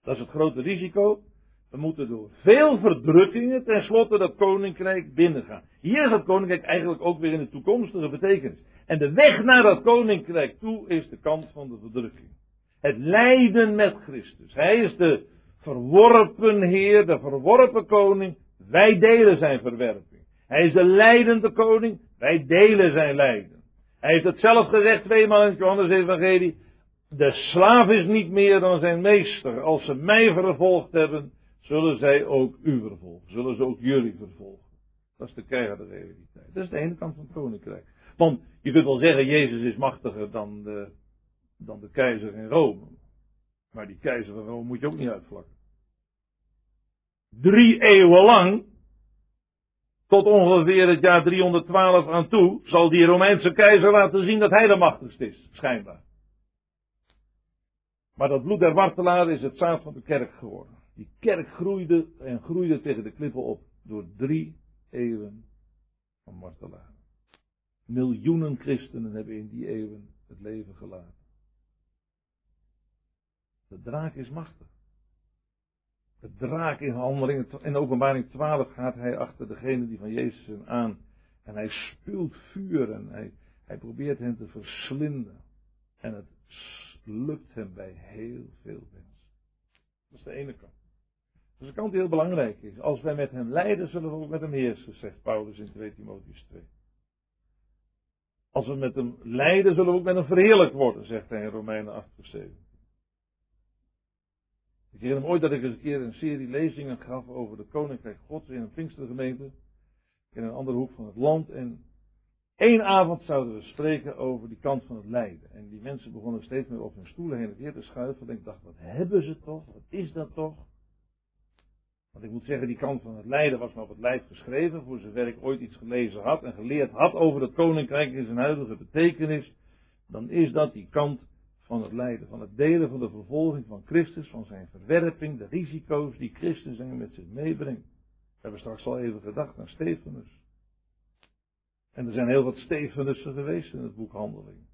Dat is het grote risico. We moeten door veel verdrukkingen tenslotte dat koninkrijk binnengaan. Hier is dat koninkrijk eigenlijk ook weer in de toekomstige betekenis. En de weg naar dat koninkrijk toe is de kant van de verdrukking. Het lijden met Christus. Hij is de verworpen Heer, de verworpen koning. Wij delen zijn verwerping. Hij is de leidende koning. Wij delen zijn lijden. Hij heeft het zelf gezegd tweemaal in Johannes Evangelie. De slaaf is niet meer dan zijn meester. Als ze mij vervolgd hebben, zullen zij ook u vervolgen. Zullen ze ook jullie vervolgen. Dat is de keiharde realiteit. Dat is de ene kant van het koninkrijk. Want je kunt wel zeggen, Jezus is machtiger dan de, dan de keizer in Rome. Maar die keizer van Rome moet je ook niet uitvlakken. Drie eeuwen lang, tot ongeveer het jaar 312 aan toe, zal die Romeinse keizer laten zien dat hij de machtigste is, schijnbaar. Maar dat bloed der martelaren is het zaad van de kerk geworden. Die kerk groeide en groeide tegen de klippen op door drie eeuwen van martelaren. Miljoenen christenen hebben in die eeuwen het leven gelaten. De draak is machtig. De draak in handelingen, in openbaring 12 gaat hij achter degene die van Jezus aan. En hij spuwt vuur en hij, hij probeert hen te verslinden. En het lukt hem bij heel veel mensen. Dat is de ene kant. Dat is een kant die heel belangrijk is. Als wij met hem lijden, zullen we ook met hem heersen, zegt Paulus in 2 Timotheus 2. Als we met hem lijden, zullen we ook met hem verheerlijkt worden, zegt hij in Romeinen 8 vers 7. Ik herinner me ooit dat ik eens een keer een serie lezingen gaf over de Koninkrijk Gods in een Pinkstergemeente. In een andere hoek van het land. En één avond zouden we spreken over die kant van het lijden. En die mensen begonnen steeds meer op hun stoelen heen en weer te schuiven. En ik dacht, wat hebben ze toch? Wat is dat toch? Want ik moet zeggen, die kant van het lijden was me op het lijf geschreven, voor zover ik ooit iets gelezen had en geleerd had over het koninkrijk in zijn huidige betekenis, dan is dat die kant van het lijden, van het delen van de vervolging van Christus, van zijn verwerping, de risico's die Christus zijn met zich meebrengt. We hebben straks al even gedacht aan Stefanus. En er zijn heel wat Stefanussen geweest in het boek Handelingen.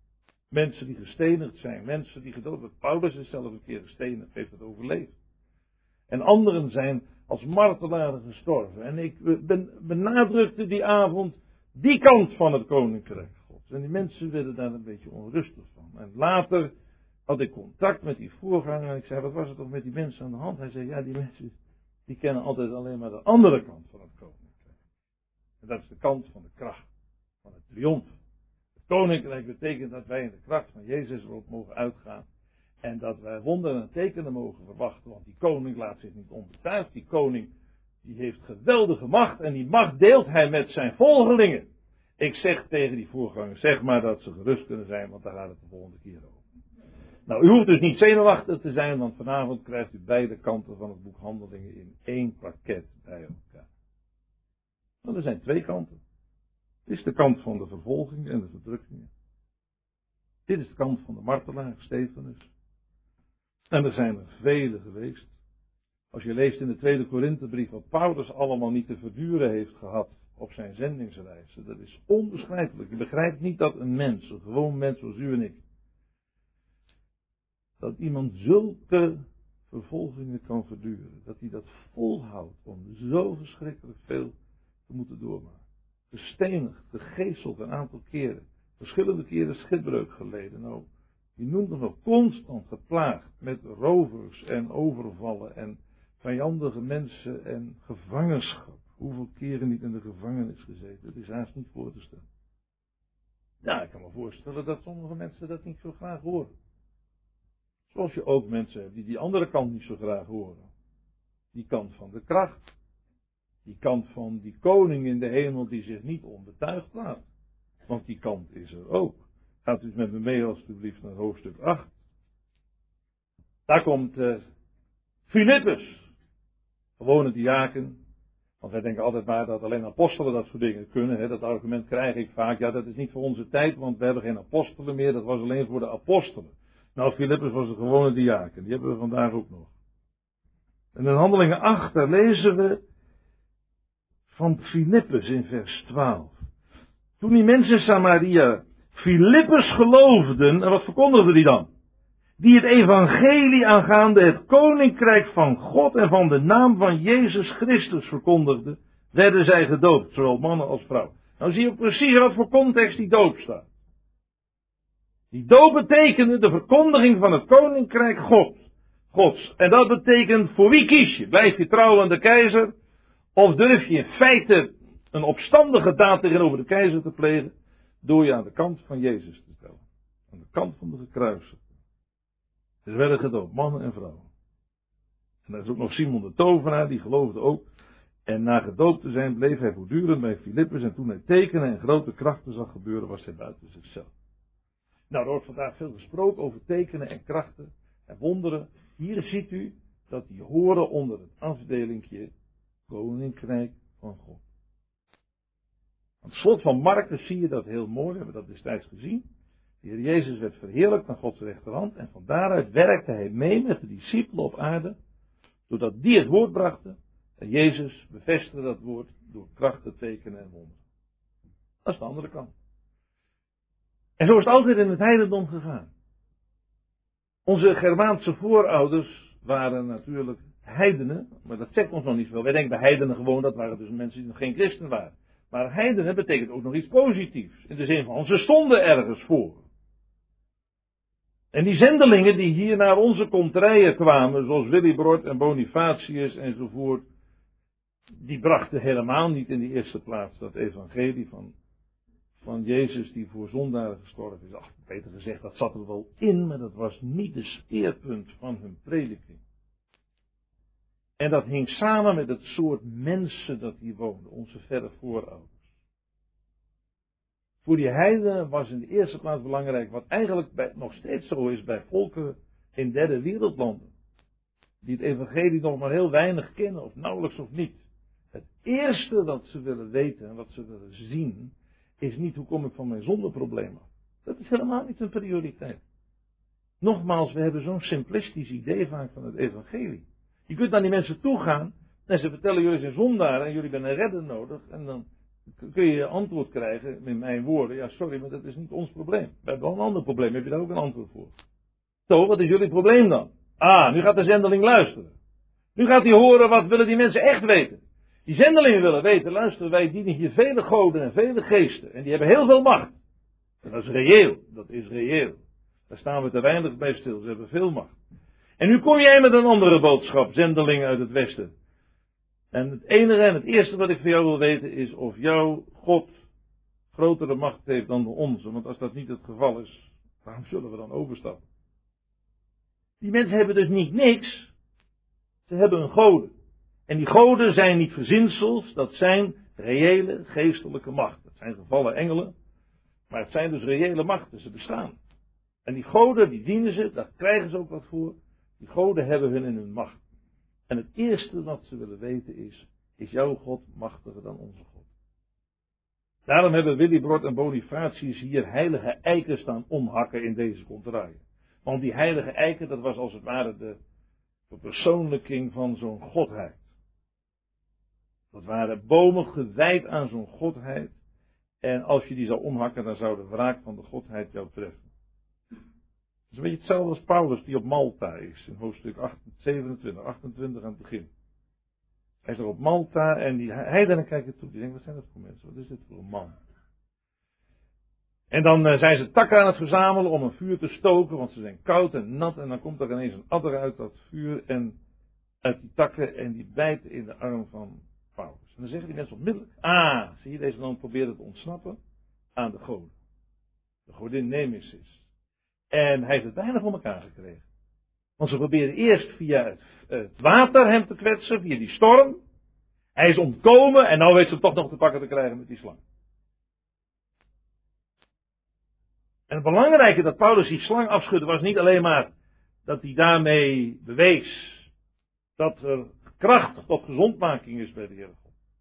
Mensen die gestenigd zijn, mensen die gedood. Paulus is zelf een keer gestenigd, heeft het overleefd. En anderen zijn als martelaren gestorven. En ik ben, benadrukte die avond die kant van het koninkrijk Gods. En die mensen werden daar een beetje onrustig van. En later had ik contact met die voorganger en ik zei, wat was er toch met die mensen aan de hand? Hij zei, ja, die mensen, die kennen altijd alleen maar de andere kant van het koninkrijk. En dat is de kant van de kracht, van het triomf. Het koninkrijk betekent dat wij in de kracht van Jezus erop mogen uitgaan en dat wij wonderen en tekenen mogen verwachten, want die koning laat zich niet onbetuigd. Die koning, die heeft geweldige macht en die macht deelt hij met zijn volgelingen. Ik zeg tegen die voorganger, zeg maar dat ze gerust kunnen zijn, want daar gaat het de volgende keer over. Nou, u hoeft dus niet zenuwachtig te zijn, want vanavond krijgt u beide kanten van het boek Handelingen in één pakket bij elkaar. Maar er zijn twee kanten. Dit is de kant van de vervolging en de verdrukkingen. Dit is de kant van de martelaar, Stefanus. En er zijn er vele geweest. Als je leest in de tweede Korinthebrief wat Paulus allemaal niet te verduren heeft gehad op zijn zendingsreizen, dat is onbeschrijfelijk. Je begrijpt niet dat een mens, een gewoon mens zoals u en ik, dat iemand zulke vervolgingen kan verduren. Dat hij dat volhoudt om zo verschrikkelijk veel te moeten doormaken. Gestenigd, gegeeseld een aantal keren. Verschillende keren schipbreuk geleden. Nou, je noemt hem nog constant geplaagd met rovers en overvallen en vijandige mensen en gevangenschap. Hoeveel keren niet in de gevangenis gezeten? Dat is haast niet voor te stellen. Ja, ik kan me voorstellen dat sommige mensen dat niet zo graag horen. Zoals je ook mensen hebt die die andere kant niet zo graag horen. Die kant van de kracht. Die kant van die koning in de hemel die zich niet onbetuigd laat. Want die kant is er ook. Gaat u met me mee alstublieft naar hoofdstuk 8. Daar komt uh, Filippus. Gewone diaken. Want wij denken altijd maar dat alleen apostelen dat soort dingen kunnen. Hè. Dat argument krijg ik vaak. Ja, dat is niet voor onze tijd, want we hebben geen apostelen meer. Dat was alleen voor de apostelen. Nou, Filippus was een gewone diaken. Die hebben we vandaag ook nog. En in handelingen 8, daar lezen we van Filippus in vers 12. Toen die mensen in Samaria Filippus geloofden, en wat verkondigden die dan? Die het evangelie aangaande het koninkrijk van God en van de naam van Jezus Christus verkondigden, werden zij gedoopt, zowel mannen als vrouwen. Nou zie je precies wat voor context die doop staat. Die doop betekende de verkondiging van het koninkrijk God, Gods. En dat betekent voor wie kies je? Blijf je trouw aan de keizer? Of durf je in feite een opstandige daad tegenover de keizer te plegen? Door je aan de kant van Jezus te stellen. Aan de kant van de gekruisigde. Ze werden gedoopt, mannen en vrouwen. En daar is ook nog Simon de tovenaar, die geloofde ook. En na gedoopt te zijn bleef hij voortdurend bij Filippus en toen hij tekenen en grote krachten zag gebeuren was hij buiten zichzelf. Nou, er wordt vandaag veel gesproken over tekenen en krachten en wonderen. Hier ziet u dat die horen onder het afdelingje Koninkrijk van God. Aan het slot van Marcus zie je dat heel mooi, we hebben dat destijds gezien. De Heer Jezus werd verheerlijkt aan Gods rechterhand en van daaruit werkte hij mee met de discipelen op aarde, doordat die het woord brachten en Jezus bevestigde dat woord door krachten, tekenen en wonderen. Dat is de andere kant. En zo is het altijd in het heidendom gegaan. Onze Germaanse voorouders waren natuurlijk heidenen, maar dat zegt ons nog niet veel. Wij denken bij heidenen gewoon, dat waren dus mensen die nog geen christen waren. Maar heidenen betekent ook nog iets positiefs. In de zin van, ze stonden ergens voor. En die zendelingen die hier naar onze kontrijen kwamen, zoals Willibrord en Bonifatius enzovoort, die brachten helemaal niet in de eerste plaats dat evangelie van van Jezus die voor zondaren gestorven is. Ach, beter gezegd, dat zat er wel in, maar dat was niet de speerpunt van hun prediking. En dat hing samen met het soort mensen dat hier woonden, onze verre voorouders. Voor die heidenen was in de eerste plaats belangrijk, wat eigenlijk bij, nog steeds zo is bij volken in derde wereldlanden, die het evangelie nog maar heel weinig kennen, of nauwelijks of niet. Het eerste wat ze willen weten en wat ze willen zien, is niet hoe kom ik van mijn zondeprobleem. Dat is helemaal niet een prioriteit. Nogmaals, we hebben zo'n simplistisch idee vaak van het evangelie. Je kunt naar die mensen toe gaan en ze vertellen jullie zijn zondaar en jullie hebben een redder nodig. En dan kun je antwoord krijgen met mijn woorden. Ja, sorry, maar dat is niet ons probleem. We hebben wel een ander probleem. Heb je daar ook een antwoord voor? Zo, wat is jullie probleem dan? Ah, nu gaat de zendeling luisteren. Nu gaat hij horen wat willen die mensen echt weten. Die zendelingen willen weten, luister, wij dienen hier vele goden en vele geesten. En die hebben heel veel macht. En dat is reëel. Dat is reëel. Daar staan we te weinig bij stil. Ze hebben veel macht. En nu kom jij met een andere boodschap, zendelingen uit het Westen. En het enige en het eerste wat ik van jou wil weten is of jouw God grotere macht heeft dan de onze. Want als dat niet het geval is, waarom zullen we dan overstappen? Die mensen hebben dus niet niks. Ze hebben een goden. En die goden zijn niet verzinsels, dat zijn reële geestelijke machten. Het zijn gevallen engelen, maar het zijn dus reële machten, ze bestaan. En die goden, die dienen ze, daar krijgen ze ook wat voor. Die goden hebben hun in hun macht. En het eerste wat ze willen weten is, is jouw God machtiger dan onze God? Daarom hebben Willibrord en Bonifatius hier heilige eiken staan omhakken in deze contraien. Want die heilige eiken, dat was als het ware de verpersoonlijking van zo'n godheid. Dat waren bomen gewijd aan zo'n godheid. En als je die zou omhakken, dan zou de wraak van de godheid jou treffen. is een beetje hetzelfde als Paulus die op Malta is, in hoofdstuk 27, 28 aan het begin. Hij is er op Malta en die heidenen kijken toe. Die denken, wat zijn dat voor mensen? Wat is dit voor een man? En dan eh, zijn ze takken aan het verzamelen om een vuur te stoken, want ze zijn koud en nat. En dan komt er ineens een adder uit dat vuur en uit die takken en die bijt in de arm van. En dan zeggen die mensen onmiddellijk, ah, zie je, deze man probeert te ontsnappen aan de goden. De godin Nemesis. En hij heeft het bijna voor elkaar gekregen. Want ze proberen eerst via het, het, water hem te kwetsen, via die storm. Hij is ontkomen en nou weet ze hem toch nog te pakken te krijgen met die slang. En het belangrijke dat Paulus die slang afschudde was niet alleen maar dat hij daarmee bewees dat er kracht tot gezondmaking is bij de Heer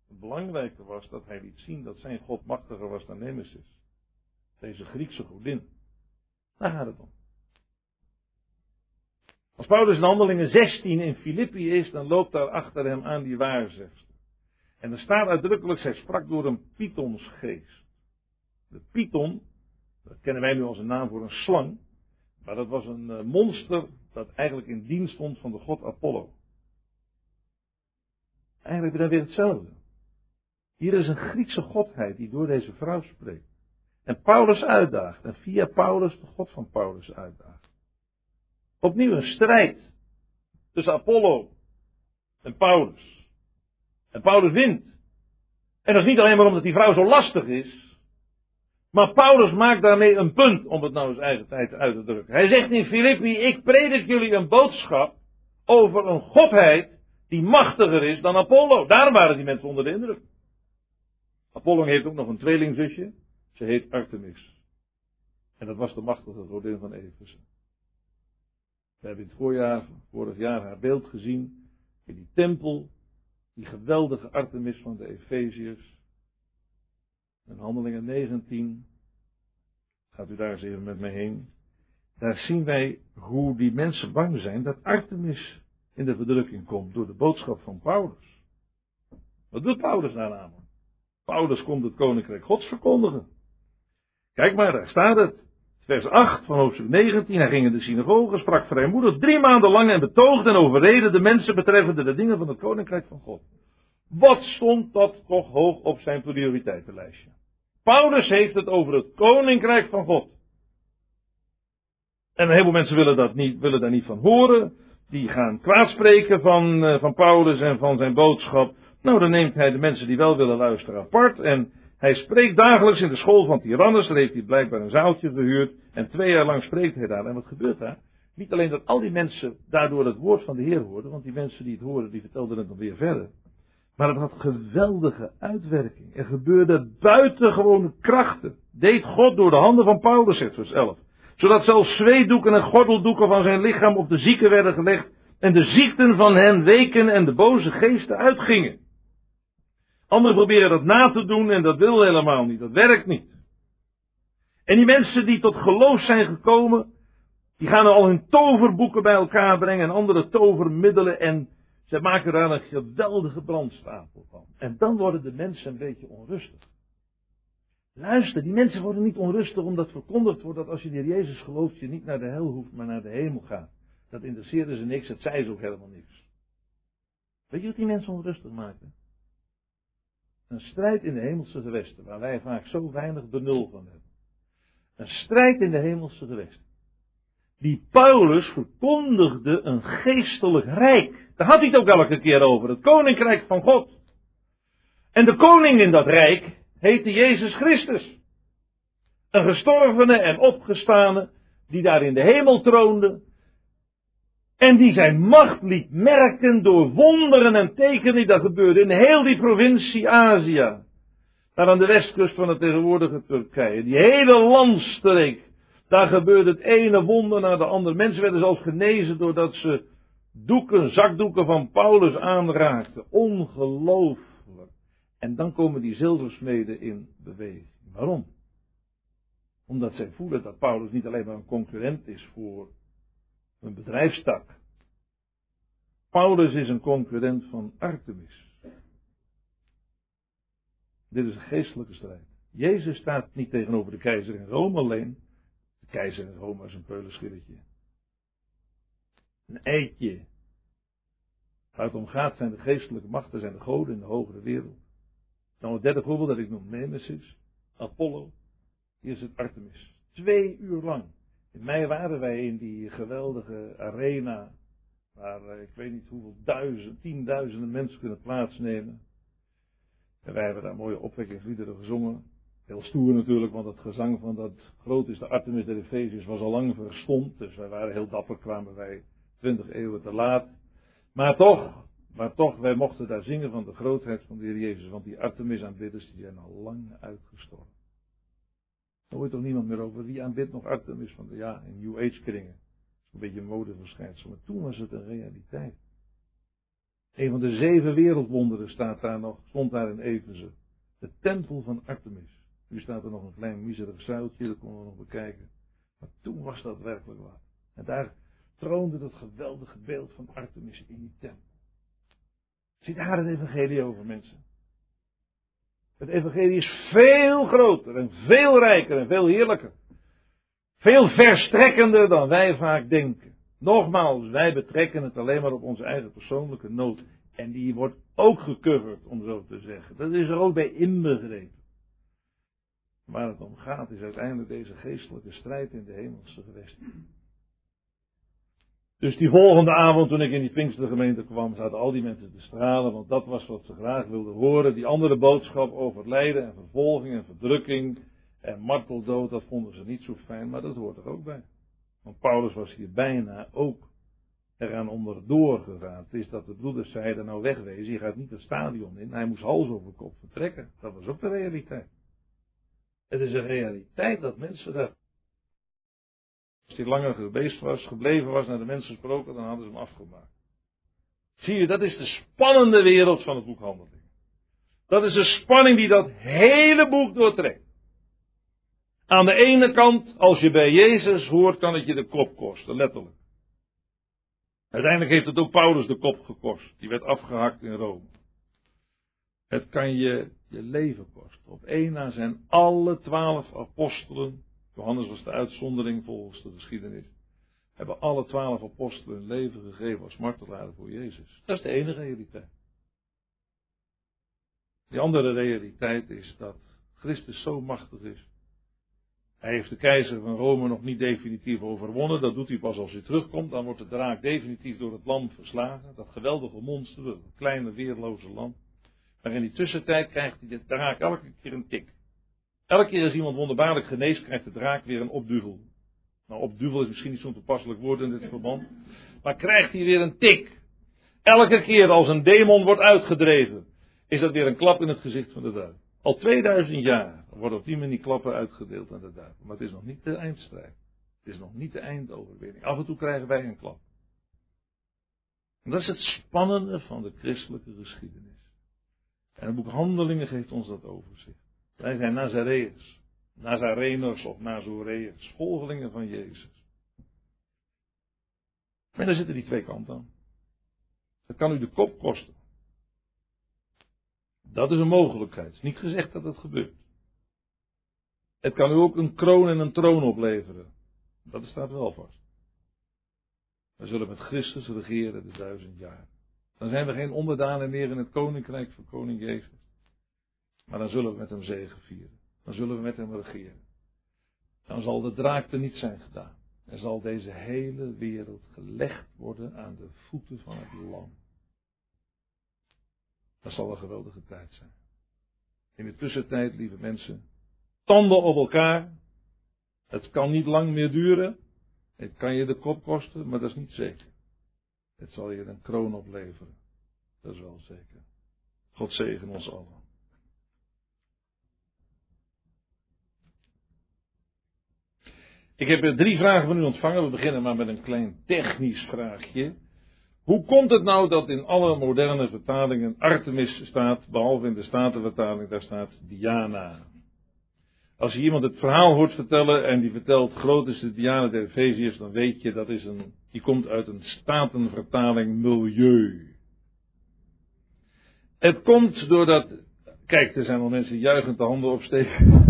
God. Het belangrijke was dat hij liet zien dat zijn God machtiger was dan Nemesis. Deze Griekse godin. Daar gaat het om. Als Paulus in handelingen 16 in Filippi is, dan loopt daar achter hem aan die waarzegster. En er staat uitdrukkelijk, zij sprak door een pythonsgeest. De python, dat kennen wij nu als een naam voor een slang, maar dat was een eh, monster dat eigenlijk in dienst stond van de god Apollo. Eigenlijk ben je weer hetzelfde. Hier is een Griekse godheid die door deze vrouw spreekt. En Paulus uitdaagt. En via Paulus de God van Paulus uitdaagt. Opnieuw een strijd tussen Apollo en Paulus. En Paulus wint. En dat is niet alleen maar omdat die vrouw zo lastig is. Maar Paulus maakt daarmee een punt, om het nou eens eigen tijd uit te drukken. Hij zegt in Filippi, ik predik jullie een boodschap over een godheid die machtiger is dan Apollo. Daarom waren die mensen onder de indruk. Apollo heeft ook nog een tweelingzusje. Ze heet Artemis. En dat was de machtige godin van Efeze. We hebben in het voorjaar, vorig jaar haar beeld gezien. In die tempel. Die geweldige Artemis van de Efeziërs. In handelingen 19. Gaat u daar eens even met me heen. Daar zien wij hoe die mensen bang zijn dat Artemis in de verdrukking komt door de boodschap van Paulus. Wat doet Paulus daar namelijk? Paulus komt het koninkrijk Gods verkondigen. Kijk maar, daar staat het. Vers 8 van hoofdstuk 19. Hij ging in de synagoge, sprak vrijmoedig drie maanden lang en betoogde en overreden de mensen betreffende de dingen van het koninkrijk van God. Wat stond dat toch hoog op zijn prioriteitenlijstje? Paulus heeft het over het koninkrijk van God. En een heleboel mensen willen, dat niet, willen daar niet van horen die gaan kwaadspreken van, uh, van Paulus en van zijn boodschap. Nou, dan neemt hij de mensen die wel willen luisteren apart. En hij spreekt dagelijks in de school van Tyrannus. Daar heeft hij blijkbaar een zaaltje gehuurd. En twee jaar lang spreekt hij daar. En wat gebeurt daar? Niet alleen dat al die mensen daardoor het woord van de Heer hoorden. Want die mensen die het hoorden, die vertelden het nog weer verder. Maar het had geweldige uitwerking. Er gebeurde buitengewone krachten. Deed God door de handen van Paulus, zegt vers 11 zodat zelfs zweetdoeken en gordeldoeken van zijn lichaam op de zieken werden gelegd en de ziekten van hen weken en de boze geesten uitgingen. Anderen proberen dat na te doen en dat wil helemaal niet, dat werkt niet. En die mensen die tot geloof zijn gekomen, die gaan al hun toverboeken bij elkaar brengen en andere tovermiddelen en ze maken daar een geweldige brandstapel van. En dan worden de mensen een beetje onrustig. Luister, die mensen worden niet onrustig omdat verkondigd wordt dat als je in Jezus gelooft, je niet naar de hel hoeft, maar naar de hemel gaat. Dat interesseerde ze niks, het zei ze ook helemaal niks. Weet je wat die mensen onrustig maakten? Een strijd in de hemelse gewesten, waar wij vaak zo weinig benul van hebben. Een strijd in de hemelse gewesten. Die Paulus verkondigde een geestelijk rijk. Daar had hij het ook elke keer over, het koninkrijk van God. En de koning in dat rijk, heette Jezus Christus. Een gestorvene en opgestane, die daar in de hemel troonde. En die zijn macht liet merken door wonderen en tekenen dat gebeurde in heel die provincie Azië. Daar aan de westkust van het tegenwoordige Turkije. Die hele landstreek. Daar gebeurde het ene wonder naar de andere. Mensen werden zelfs genezen doordat ze doeken, zakdoeken van Paulus aanraakten. Ongelooflijk. En dan komen die zilversmeden in beweging. Waarom? Omdat zij voelen dat Paulus niet alleen maar een concurrent is voor een bedrijfstak. Paulus is een concurrent van Artemis. Dit is een geestelijke strijd. Jezus staat niet tegenover de keizer in Rome alleen. De keizer in Rome is een peulenschilletje. Een eitje. Waar het om gaat zijn de geestelijke machten, zijn de goden in de hogere wereld. Dan het derde voorbeeld dat ik noem, Nemesis, Apollo. Hier is het Artemis. Twee uur lang. In mei waren wij in die geweldige arena. Waar eh, ik weet niet hoeveel duizend, tienduizenden mensen kunnen plaatsnemen. En wij hebben daar mooie opwekkingsliederen gezongen. Heel stoer natuurlijk, want het gezang van dat groot is de Artemis der Efeziërs was al lang verstomd. Dus wij waren heel dapper, kwamen wij twintig eeuwen te laat. Maar toch, maar toch, wij mochten daar zingen van de grootheid van de Heer Jezus. Want die Artemis aanbidders, die zijn al lang uitgestorven. Daar hoort toch niemand meer over. Wie aanbidt nog Artemis van de, ja, in New Age kringen. Een beetje een modeverschijnsel. Maar toen was het een realiteit. Een van de zeven wereldwonderen staat daar nog, stond daar in Efeze. De tempel van Artemis. Nu staat er nog een klein miserig zuiltje, dat konden we nog bekijken. Maar toen was dat werkelijk wat. En daar troonde dat geweldige beeld van Artemis in die tempel. Ziet daar het evangelie over, mensen? Het evangelie is veel groter en veel rijker en veel heerlijker. Veel verstrekkender dan wij vaak denken. Nogmaals, wij betrekken het alleen maar op onze eigen persoonlijke nood. En die wordt ook gecoverd, om zo te zeggen. Dat is er ook bij inbegrepen. Waar het om gaat is uiteindelijk deze geestelijke strijd in de hemelse gewesten. Dus die volgende avond, toen ik in die Pinkstergemeente kwam, zaten al die mensen te stralen, want dat was wat ze graag wilden horen. Die andere boodschap over lijden en vervolging en verdrukking en marteldood, dat vonden ze niet zo fijn, maar dat hoort er ook bij. Want Paulus was hier bijna ook eraan onderdoor gegaan. Het is dat de broeders zeiden, nou wegwezen, je gaat niet het stadion in. Hij moest hals over kop vertrekken. Dat was ook de realiteit. Het is een realiteit dat mensen daar als hij langer geweest was, gebleven was, naar de mensen gesproken, dan hadden ze hem afgemaakt. Zie je, dat is de spannende wereld van het boek Handelingen. Dat is de spanning die dat hele boek doortrekt. Aan de ene kant, als je bij Jezus hoort, kan het je de kop kosten, letterlijk. Uiteindelijk heeft het ook Paulus de kop gekost. Die werd afgehakt in Rome. Het kan je je leven kosten. Op één na zijn alle twaalf apostelen Johannes was de uitzondering volgens de geschiedenis. Hebben alle twaalf apostelen hun leven gegeven als martelaren voor Jezus. Dat is de ene realiteit. Die andere realiteit is dat Christus zo machtig is. Hij heeft de keizer van Rome nog niet definitief overwonnen. Dat doet hij pas als hij terugkomt. Dan wordt de draak definitief door het lam verslagen. Dat geweldige monster, dat kleine weerloze lam. Maar in die tussentijd krijgt hij de draak elke keer een tik. Elke keer als iemand wonderbaarlijk geneest, krijgt de draak weer een opduvel. Nou, opduvel is misschien niet zo'n toepasselijk woord in dit verband. Maar krijgt hij weer een tik. Elke keer als een demon wordt uitgedreven, is dat weer een klap in het gezicht van de duivel. Al 2000 jaar worden op die manier klappen uitgedeeld aan de duivel. Maar het is nog niet de eindstrijd. Het is nog niet de eindoverwinning. Af en toe krijgen wij een klap. En dat is het spannende van de christelijke geschiedenis. En het boek Handelingen geeft ons dat overzicht. Wij zijn Nazareërs, Nazareners of Nazoreërs, volgelingen van Jezus. Maar daar zitten die twee kanten aan. Dat kan u de kop kosten. Dat is een mogelijkheid. Het is niet gezegd dat het gebeurt. Het kan u ook een kroon en een troon opleveren. Dat staat wel vast. We zullen met Christus regeren de duizend jaar. Dan zijn we geen onderdanen meer in het koninkrijk van koning Jezus. Maar dan zullen we met hem zegen vieren. Dan zullen we met hem regeren. Dan zal de draak er niet zijn gedaan. En zal deze hele wereld gelegd worden aan de voeten van het lam. Dat zal een geweldige tijd zijn. In de tussentijd, lieve mensen, tanden op elkaar. Het kan niet lang meer duren. Het kan je de kop kosten, maar dat is niet zeker. Het zal je een kroon opleveren. Dat is wel zeker. God zegen ons allen. Ik heb drie vragen van u ontvangen. We beginnen maar met een klein technisch vraagje. Hoe komt het nou dat in alle moderne vertalingen Artemis staat, behalve in de Statenvertaling, daar staat Diana? Als je iemand het verhaal hoort vertellen en die vertelt groot is de Diana der Efeziërs, dan weet je dat is een, die komt uit een Statenvertaling milieu. Het komt doordat, kijk, er zijn wel mensen die juichend de handen opsteken.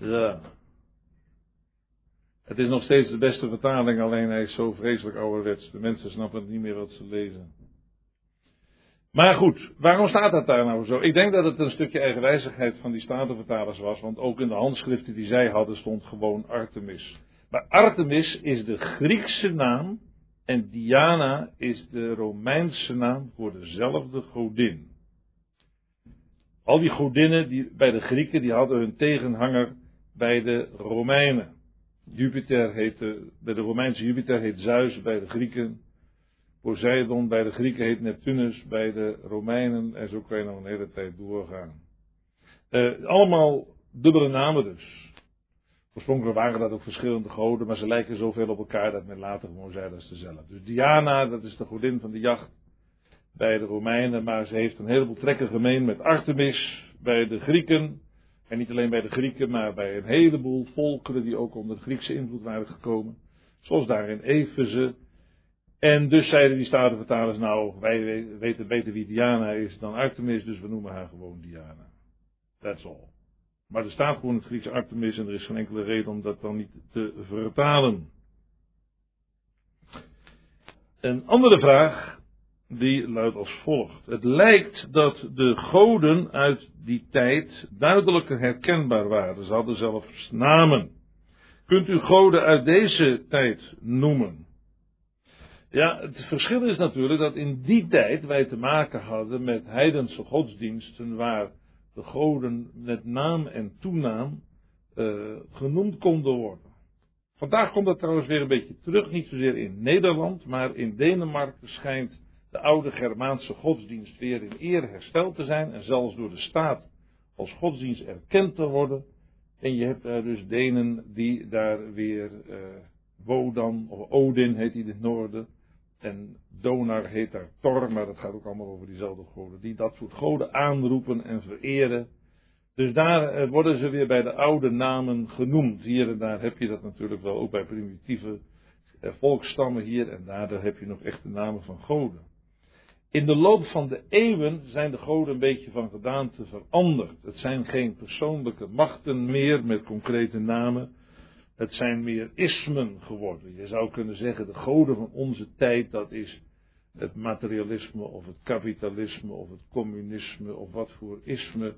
Ja. Het is nog steeds de beste vertaling, alleen hij is zo vreselijk ouderwets. De mensen snappen niet meer wat ze lezen. Maar goed, waarom staat dat daar nou zo? Ik denk dat het een stukje eigenwijzigheid van die statenvertalers was, want ook in de handschriften die zij hadden stond gewoon Artemis. Maar Artemis is de Griekse naam en Diana is de Romeinse naam voor dezelfde godin. Al die godinnen die, bij de Grieken, die hadden hun tegenhanger bij de Romeinen. Jupiter heette, bij de Romeinse Jupiter heet Zeus, bij de Grieken Poseidon, bij de Grieken heet Neptunus, bij de Romeinen, en zo kan je nog een hele tijd doorgaan. Uh, allemaal dubbele namen dus. Oorspronkelijk waren dat ook verschillende goden, maar ze lijken zoveel op elkaar dat men later gewoon zei dat is dezelfde. Dus Diana, dat is de godin van de jacht bij de Romeinen, maar ze heeft een heleboel trekken gemeen met Artemis bij de Grieken. En niet alleen bij de Grieken, maar bij een heleboel volkeren die ook onder de Griekse invloed waren gekomen. Zoals daar in Efeze. En dus zeiden die statenvertalers, nou, wij weten beter wie Diana is dan Artemis, dus we noemen haar gewoon Diana. That's all. Maar er staat gewoon het Griekse Artemis en er is geen enkele reden om dat dan niet te vertalen. Een andere vraag, die luidt als volgt. Het lijkt dat de goden uit die tijd duidelijker herkenbaar waren. Ze hadden zelfs namen. Kunt u goden uit deze tijd noemen? Ja, het verschil is natuurlijk dat in die tijd wij te maken hadden met heidense godsdiensten waar de goden met naam en toenaam uh, genoemd konden worden. Vandaag komt dat trouwens weer een beetje terug, niet zozeer in Nederland, maar in Denemarken schijnt de oude Germaanse godsdienst weer in eer hersteld te zijn en zelfs door de staat als godsdienst erkend te worden. En je hebt daar dus Denen die daar weer uh, Wodan of Odin heet hij in het noorden. En Donar heet daar Thor, maar dat gaat ook allemaal over diezelfde goden. Die dat soort goden aanroepen en vereren. Dus daar eh, worden ze weer bij de oude namen genoemd. Hier en daar heb je dat natuurlijk wel ook bij primitieve eh, volkstammen hier en daar heb je nog echte namen van goden. In de loop van de eeuwen zijn de goden een beetje van gedaante veranderd. Het zijn geen persoonlijke machten meer met concrete namen. Het zijn meer ismen geworden. Je zou kunnen zeggen, de goden van onze tijd, dat is het materialisme of het kapitalisme of het communisme of wat voor isme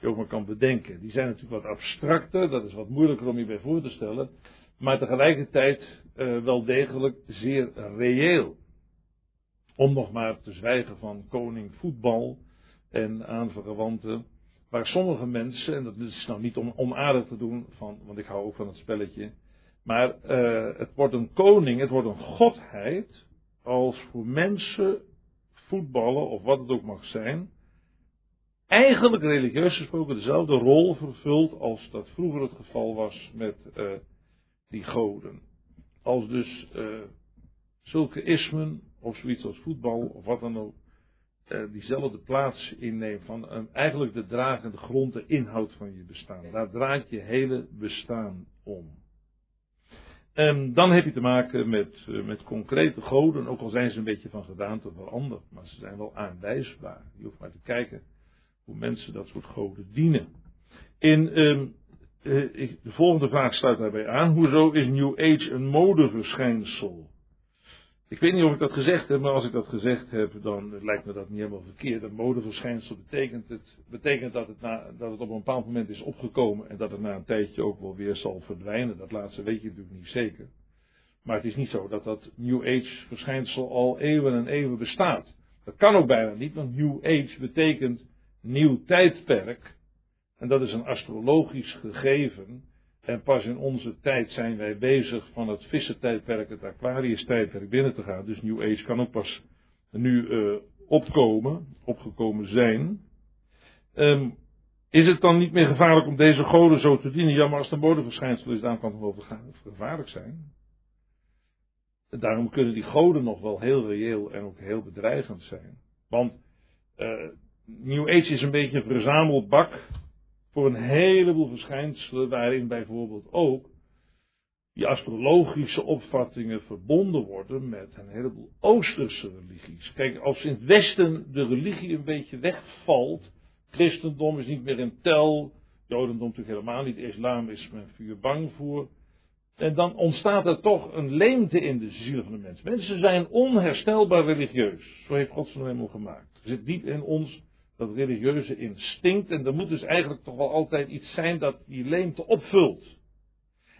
je ook maar kan bedenken. Die zijn natuurlijk wat abstracter, dat is wat moeilijker om je bij voor te stellen, maar tegelijkertijd uh, wel degelijk zeer reëel. Om nog maar te zwijgen van koning voetbal en aanverwanten Waar sommige mensen, en dat is nou niet om onaardig te doen, van, want ik hou ook van het spelletje. Maar uh, het wordt een koning, het wordt een godheid. Als voor mensen voetballen, of wat het ook mag zijn. Eigenlijk religieus gesproken dezelfde rol vervult als dat vroeger het geval was met uh, die goden. Als dus uh, zulke ismen, of zoiets als voetbal, of wat dan ook, uh, diezelfde plaats inneemt van eigenlijk de dragende grond, de inhoud van je bestaan. Daar draait je hele bestaan om. En dan heb je te maken met, uh, met concrete goden, ook al zijn ze een beetje van gedaante veranderd, maar ze zijn wel aanwijsbaar. Je hoeft maar te kijken hoe mensen dat soort goden dienen. In, um, de volgende vraag sluit daarbij aan. Hoezo is New Age een modeverschijnsel? Ik weet niet of ik dat gezegd heb, maar als ik dat gezegd heb, dan lijkt me dat niet helemaal verkeerd. Een modeverschijnsel betekent, het, betekent dat, het na, dat het op een bepaald moment is opgekomen en dat het na een tijdje ook wel weer zal verdwijnen. Dat laatste weet je natuurlijk niet zeker. Maar het is niet zo dat dat New Age verschijnsel al eeuwen en eeuwen bestaat. Dat kan ook bijna niet, want New Age betekent nieuw tijdperk. En dat is een astrologisch gegeven en pas in onze tijd zijn wij bezig van het vissentijdperk, het Aquarius-tijdperk binnen te gaan. Dus New Age kan ook pas nu uh, opkomen, opgekomen zijn. Um, is het dan niet meer gevaarlijk om deze goden zo te dienen? Ja, maar als het een modeverschijnsel is, dan kan het wel gevaarlijk zijn. Daarom kunnen die goden nog wel heel reëel en ook heel bedreigend zijn. Want uh, New Age is een beetje een verzamelbak voor een heleboel verschijnselen waarin bijvoorbeeld ook die astrologische opvattingen verbonden worden met een heleboel Oosterse religies. Kijk, als in het Westen de religie een beetje wegvalt, christendom is niet meer in tel, Jodendom natuurlijk helemaal niet, islam is men vuur bang voor. En dan ontstaat er toch een leemte in de ziel van de mens. Mensen zijn onherstelbaar religieus. Zo heeft God ze nou helemaal gemaakt. Er zit diep in ons dat religieuze instinct. En er moet dus eigenlijk toch wel altijd iets zijn dat die leemte opvult.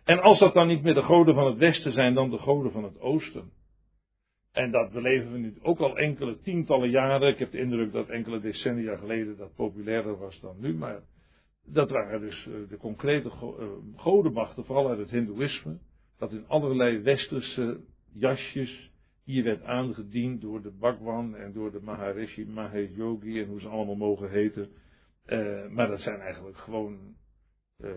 En als dat dan niet meer de goden van het westen zijn, dan de goden van het oosten. En dat beleven we nu ook al enkele tientallen jaren. Ik heb de indruk dat enkele decennia geleden dat populairder was dan nu. Maar dat waren dus eh, de concrete eh, godenmachten, vooral uit het Hindoeïsme. Dat in allerlei westerse jasjes hier werd aangediend door de Bhagwan en door de Maharishi, Mahesh Yogi en hoe ze allemaal mogen heten. Uh, maar dat zijn eigenlijk gewoon uh,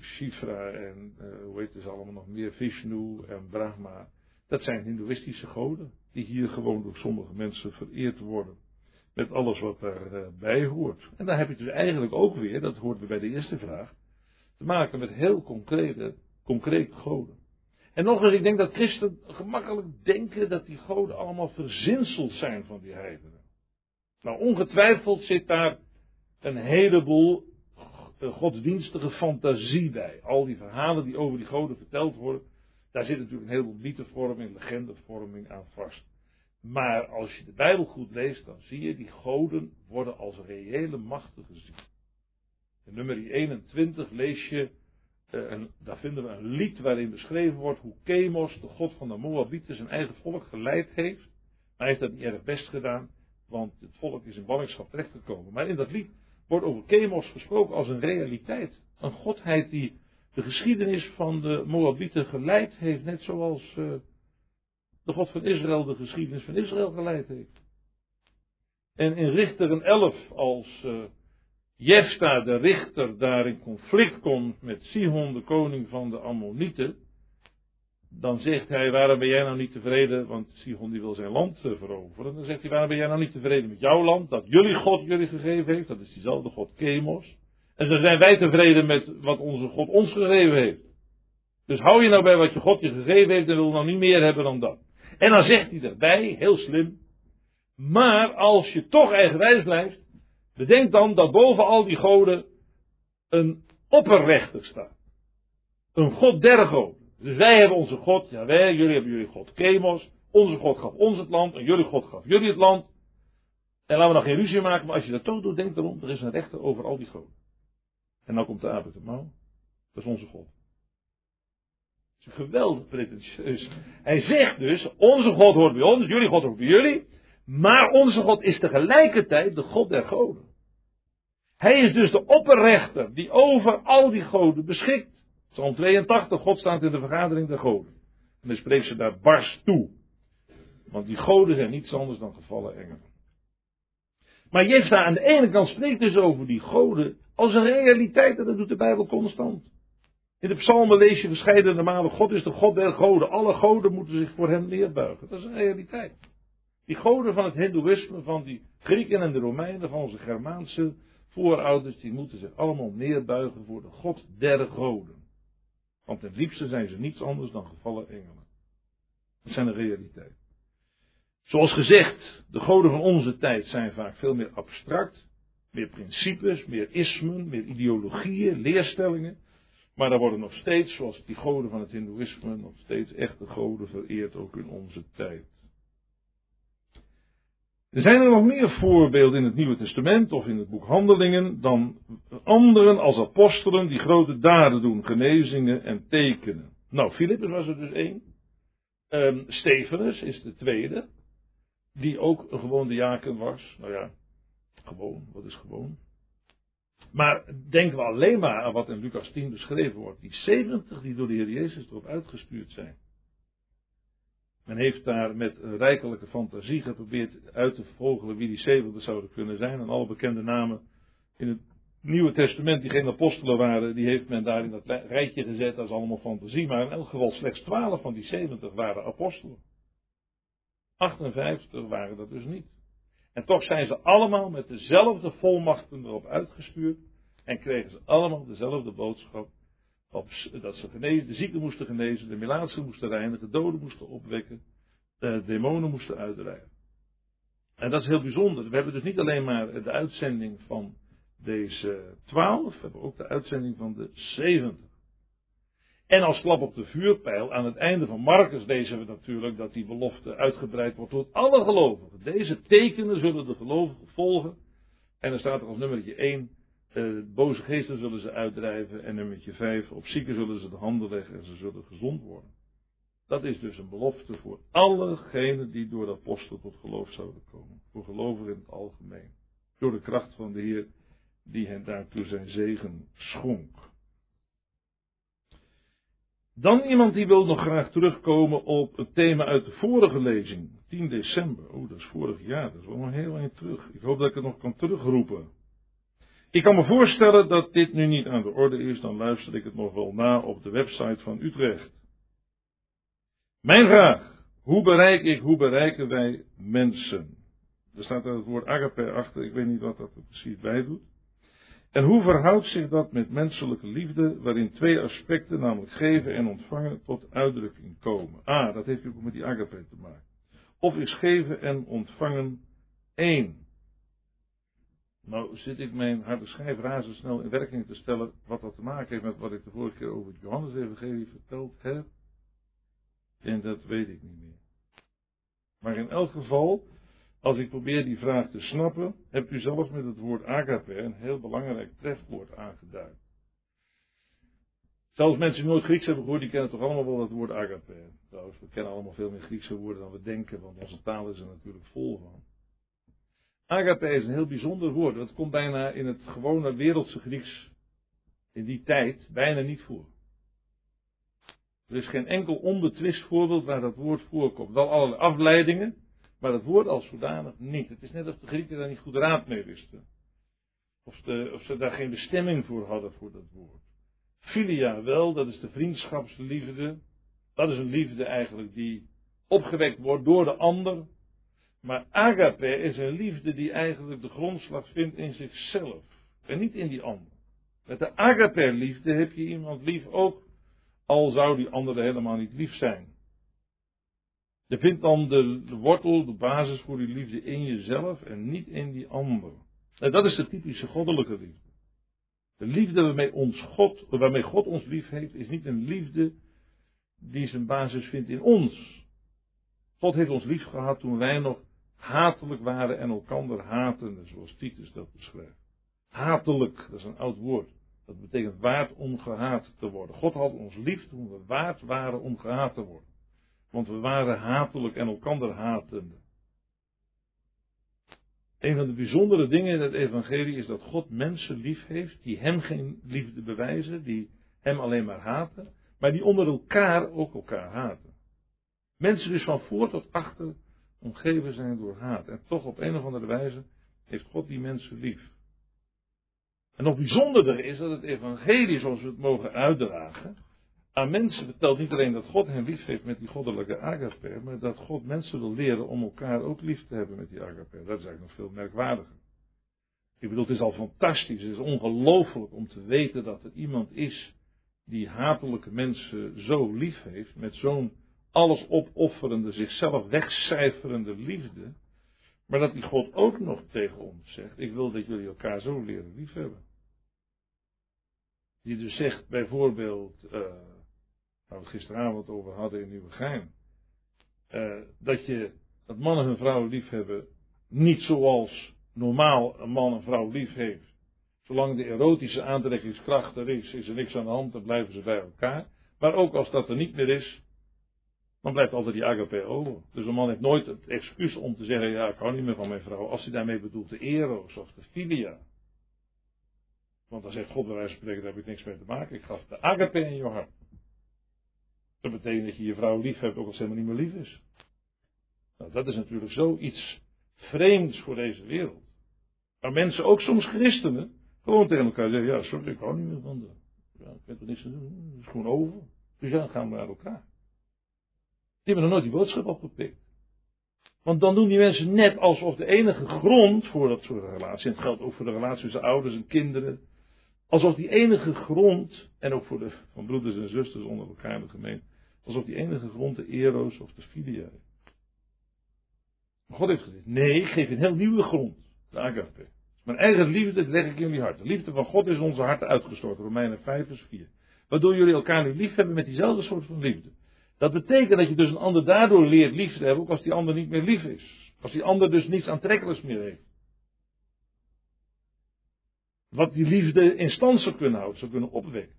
Shifra en uh, hoe heet ze allemaal nog meer, Vishnu en Brahma. Dat zijn Hindoeïstische goden die hier gewoon door sommige mensen vereerd worden. Met alles wat daarbij hoort. En daar heb je dus eigenlijk ook weer, dat hoort bij de eerste vraag, te maken met heel concrete, concrete goden. En nog eens, ik denk dat christen gemakkelijk denken dat die goden allemaal verzinsels zijn van die heidenen. Nou, ongetwijfeld zit daar een heleboel godsdienstige fantasie bij. Al die verhalen die over die goden verteld worden, daar zit natuurlijk een heleboel mythevorming, legendevorming aan vast. Maar als je de Bijbel goed leest, dan zie je die goden worden als reële machten gezien. In nummer 21 lees je, uh, daar vinden we een lied waarin beschreven wordt hoe Chemos, de god van de Moabieten, zijn eigen volk geleid heeft. Maar hij heeft dat niet erg best gedaan, want het volk is in ballingschap terechtgekomen. Maar in dat lied wordt over Chemos gesproken als een realiteit. Een godheid die de geschiedenis van de Moabieten geleid heeft, net zoals uh, de God van Israël de geschiedenis van Israël geleid heeft. En in Richteren 11, als uh, Jefta, de richter, daar in conflict komt met Sihon, de koning van de Ammonieten, dan zegt hij, waarom ben jij nou niet tevreden, want Sihon die wil zijn land uh, veroveren. Dan zegt hij, waarom ben jij nou niet tevreden met jouw land, dat jullie God jullie gegeven heeft, dat is diezelfde God Chemos. En zo zijn wij tevreden met wat onze God ons gegeven heeft. Dus hou je nou bij wat je God je gegeven heeft en wil nou niet meer hebben dan dat. En dan zegt hij erbij, heel slim, maar als je toch eigenwijs blijft, bedenk dan dat boven al die goden een opperrechter staat. Een God der goden. Dus wij hebben onze God, ja wij, jullie hebben jullie God Chemos. Onze God gaf ons het land en jullie God gaf jullie het land. En laten we nog geen ruzie maken, maar als je dat toch doet, denk erom, er is een rechter over al die goden. En dan komt de aap de. Dat is onze God. Dat is geweldig pretentieus. Hij zegt dus, onze God hoort bij ons, jullie God hoort bij jullie. Maar onze God is tegelijkertijd de God der goden. Hij is dus de opperrechter die over al die goden beschikt. Psalm 82, God staat in de vergadering der goden. En hij spreekt ze daar bars toe. Want die goden zijn niets anders dan gevallen engelen. Maar Jefta aan de ene kant spreekt dus over die goden als een realiteit en dat doet de Bijbel constant. In de psalmen lees je verschillende malen, God is de God der goden. Alle goden moeten zich voor hem neerbuigen. Dat is een realiteit. Die goden van het hindoeïsme, van die Grieken en de Romeinen, van onze Germaanse voorouders, die moeten zich allemaal neerbuigen voor de God der goden. Want ten diepste zijn ze niets anders dan gevallen engelen. Dat zijn een realiteit. Zoals gezegd, de goden van onze tijd zijn vaak veel meer abstract, meer principes, meer ismen, meer ideologieën, leerstellingen. Maar er worden nog steeds, zoals die goden van het Hindoeïsme, nog steeds echte goden vereerd, ook in onze tijd. Er zijn er nog meer voorbeelden in het Nieuwe Testament of in het boek Handelingen dan anderen als apostelen die grote daden doen, genezingen en tekenen. Nou, Filippus was er dus één. Um, is de tweede, die ook een gewoon diaken was. Nou ja, gewoon, wat is gewoon? Maar denken we alleen maar aan wat in Lucas 10 beschreven wordt. Die 70 die door de Heer Jezus erop uitgestuurd zijn. Men heeft daar met rijkelijke fantasie geprobeerd uit te vogelen wie die 70 zouden kunnen zijn. En alle bekende namen in het Nieuwe Testament die geen apostelen waren, die heeft men daar in dat rijtje gezet. Is allemaal fantasie. Maar in elk geval slechts 12 van die 70 waren apostelen. 58 waren dat dus niet. En toch zijn ze allemaal met dezelfde volmachten erop uitgestuurd. En kregen ze allemaal dezelfde boodschap. Dat ze genezen, de zieken moesten genezen, de melaatsen moesten reinigen, de doden moesten opwekken, de demonen moesten uitrijden. En dat is heel bijzonder. We hebben dus niet alleen maar de uitzending van deze twaalf hebben we ook de uitzending van de 70. En als klap op de vuurpijl, aan het einde van Marcus lezen we natuurlijk dat die belofte uitgebreid wordt tot alle gelovigen. Deze tekenen zullen de gelovigen volgen. En dan staat er als nummertje 1, eh, boze geesten zullen ze uitdrijven. En nummertje 5, op zieken zullen ze de handen leggen en ze zullen gezond worden. Dat is dus een belofte voor allegenen die door de apostel tot geloof zouden komen. Voor gelovigen in het algemeen. Door de kracht van de Heer die hen daartoe zijn zegen schonk. Dan iemand die wil nog graag terugkomen op het thema uit de vorige lezing, 10 december. Oh, dat is vorig jaar, dat is wel nog heel lang terug. Ik hoop dat ik het nog kan terugroepen. Ik kan me voorstellen dat dit nu niet aan de orde is, dan luister ik het nog wel na op de website van Utrecht. Mijn vraag, hoe bereik ik, hoe bereiken wij mensen? Er staat er het woord agape achter, ik weet niet wat dat er precies bij doet. En hoe verhoudt zich dat met menselijke liefde, waarin twee aspecten, namelijk geven en ontvangen, tot uitdrukking komen? Ah, dat heeft ook met die agape te maken. Of is geven en ontvangen één? Nou zit ik mijn harde schijf razendsnel in werking te stellen wat dat te maken heeft met wat ik de vorige keer over het Johannes-evangelie verteld heb. En dat weet ik niet meer. Maar in elk geval, als ik probeer die vraag te snappen, hebt u zelfs met het woord agape een heel belangrijk trefwoord aangeduid. Zelfs mensen die nooit Grieks hebben gehoord, die kennen toch allemaal wel het woord agape. Trouwens, we kennen allemaal veel meer Griekse woorden dan we denken, want onze taal is er natuurlijk vol van. Agape is een heel bijzonder woord. Dat komt bijna in het gewone wereldse Grieks in die tijd bijna niet voor. Er is geen enkel onbetwist voorbeeld waar dat woord voorkomt. Wel allerlei afleidingen, maar het woord als zodanig niet. Het is net of de Grieken daar niet goed raad mee wisten. Of, of ze daar geen bestemming voor hadden voor dat woord. Filia wel, dat is de vriendschapsliefde. Dat is een liefde eigenlijk die opgewekt wordt door de ander. Maar agape is een liefde die eigenlijk de grondslag vindt in zichzelf. En niet in die ander. Met de agape liefde heb je iemand lief ook al zou die andere helemaal niet lief zijn. Je vindt dan de, wortel, de basis voor die liefde in jezelf en niet in die ander. En dat is de typische goddelijke liefde. De liefde waarmee, ons God, waarmee God ons lief heeft, is niet een liefde die zijn basis vindt in ons. God heeft ons lief gehad toen wij nog hatelijk waren en elkander haten, zoals Titus dat beschrijft. Hatelijk, dat is een oud woord. Dat betekent waard om gehaat te worden. God had ons lief toen we waard waren om gehaat te worden. Want we waren hatelijk en elkander hatende. Een van de bijzondere dingen in het evangelie is dat God mensen lief heeft die hem geen liefde bewijzen, die hem alleen maar haten, maar die onder elkaar ook elkaar haten. Mensen dus van voor tot achter omgeven zijn door haat. En toch op een of andere wijze heeft God die mensen lief. En nog bijzonderder is dat het evangelie, zoals we het mogen uitdragen, aan mensen vertelt niet alleen dat God hen lief heeft met die goddelijke agape, maar dat God mensen wil leren om elkaar ook lief te hebben met die agape. Dat is eigenlijk nog veel merkwaardiger. Ik bedoel, het is al fantastisch, het is ongelooflijk om te weten dat er iemand is die hatelijke mensen zo lief heeft, met zo'n alles opofferende, zichzelf wegcijferende liefde, maar dat die God ook nog tegen ons zegt, ik wil dat jullie elkaar zo leren liefhebben. Die dus zegt bijvoorbeeld, uh, waar we het gisteravond over hadden in Nieuwegein, uh, dat je, dat mannen hun vrouwen lief hebben, niet zoals normaal een man een vrouw lief heeft. Zolang de erotische aantrekkingskracht er is, is er niks aan de hand, dan blijven ze bij elkaar. Maar ook als dat er niet meer is, dan blijft altijd die agape over. Dus een man heeft nooit het excuus om te zeggen, ja, ik hou niet meer van mijn vrouw, als hij daarmee bedoelt de eros of de filia. Want dan zegt God bij wijze van spreken, daar heb ik niks mee te maken, ik gaf de agape in je. Dat betekent dat je je vrouw lief hebt, ook als ze helemaal niet meer lief is. Nou, dat is natuurlijk zoiets vreemds voor deze wereld. Maar mensen, ook soms christenen, gewoon tegen elkaar zeggen, ja, sorry, ik hou niet meer van de. Ja, ik heb er niks te doen, het is gewoon over. Dus ja, dan gaan we naar elkaar. Die hebben nog nooit die boodschap opgepikt. Want dan doen die mensen net alsof de enige grond voor dat soort relatie, en het geldt ook voor de relatie tussen ouders en kinderen, alsof die enige grond, en ook voor de van broeders en zusters onder elkaar de gemeente, alsof die enige grond de eros of de filia is. Maar God heeft gezegd, nee, ik geef een heel nieuwe grond, de agape. Mijn eigen liefde leg ik in jullie hart. De liefde van God is onze harten uitgestort. Romeinen 5 vers 4. Waardoor jullie elkaar nu lief hebben met diezelfde soort van liefde. Dat betekent dat je dus een ander daardoor leert lief te hebben, ook als die ander niet meer lief is. Als die ander dus niets aantrekkelijks meer heeft. Wat die liefde in stand zou kunnen houden, zou kunnen opwekken.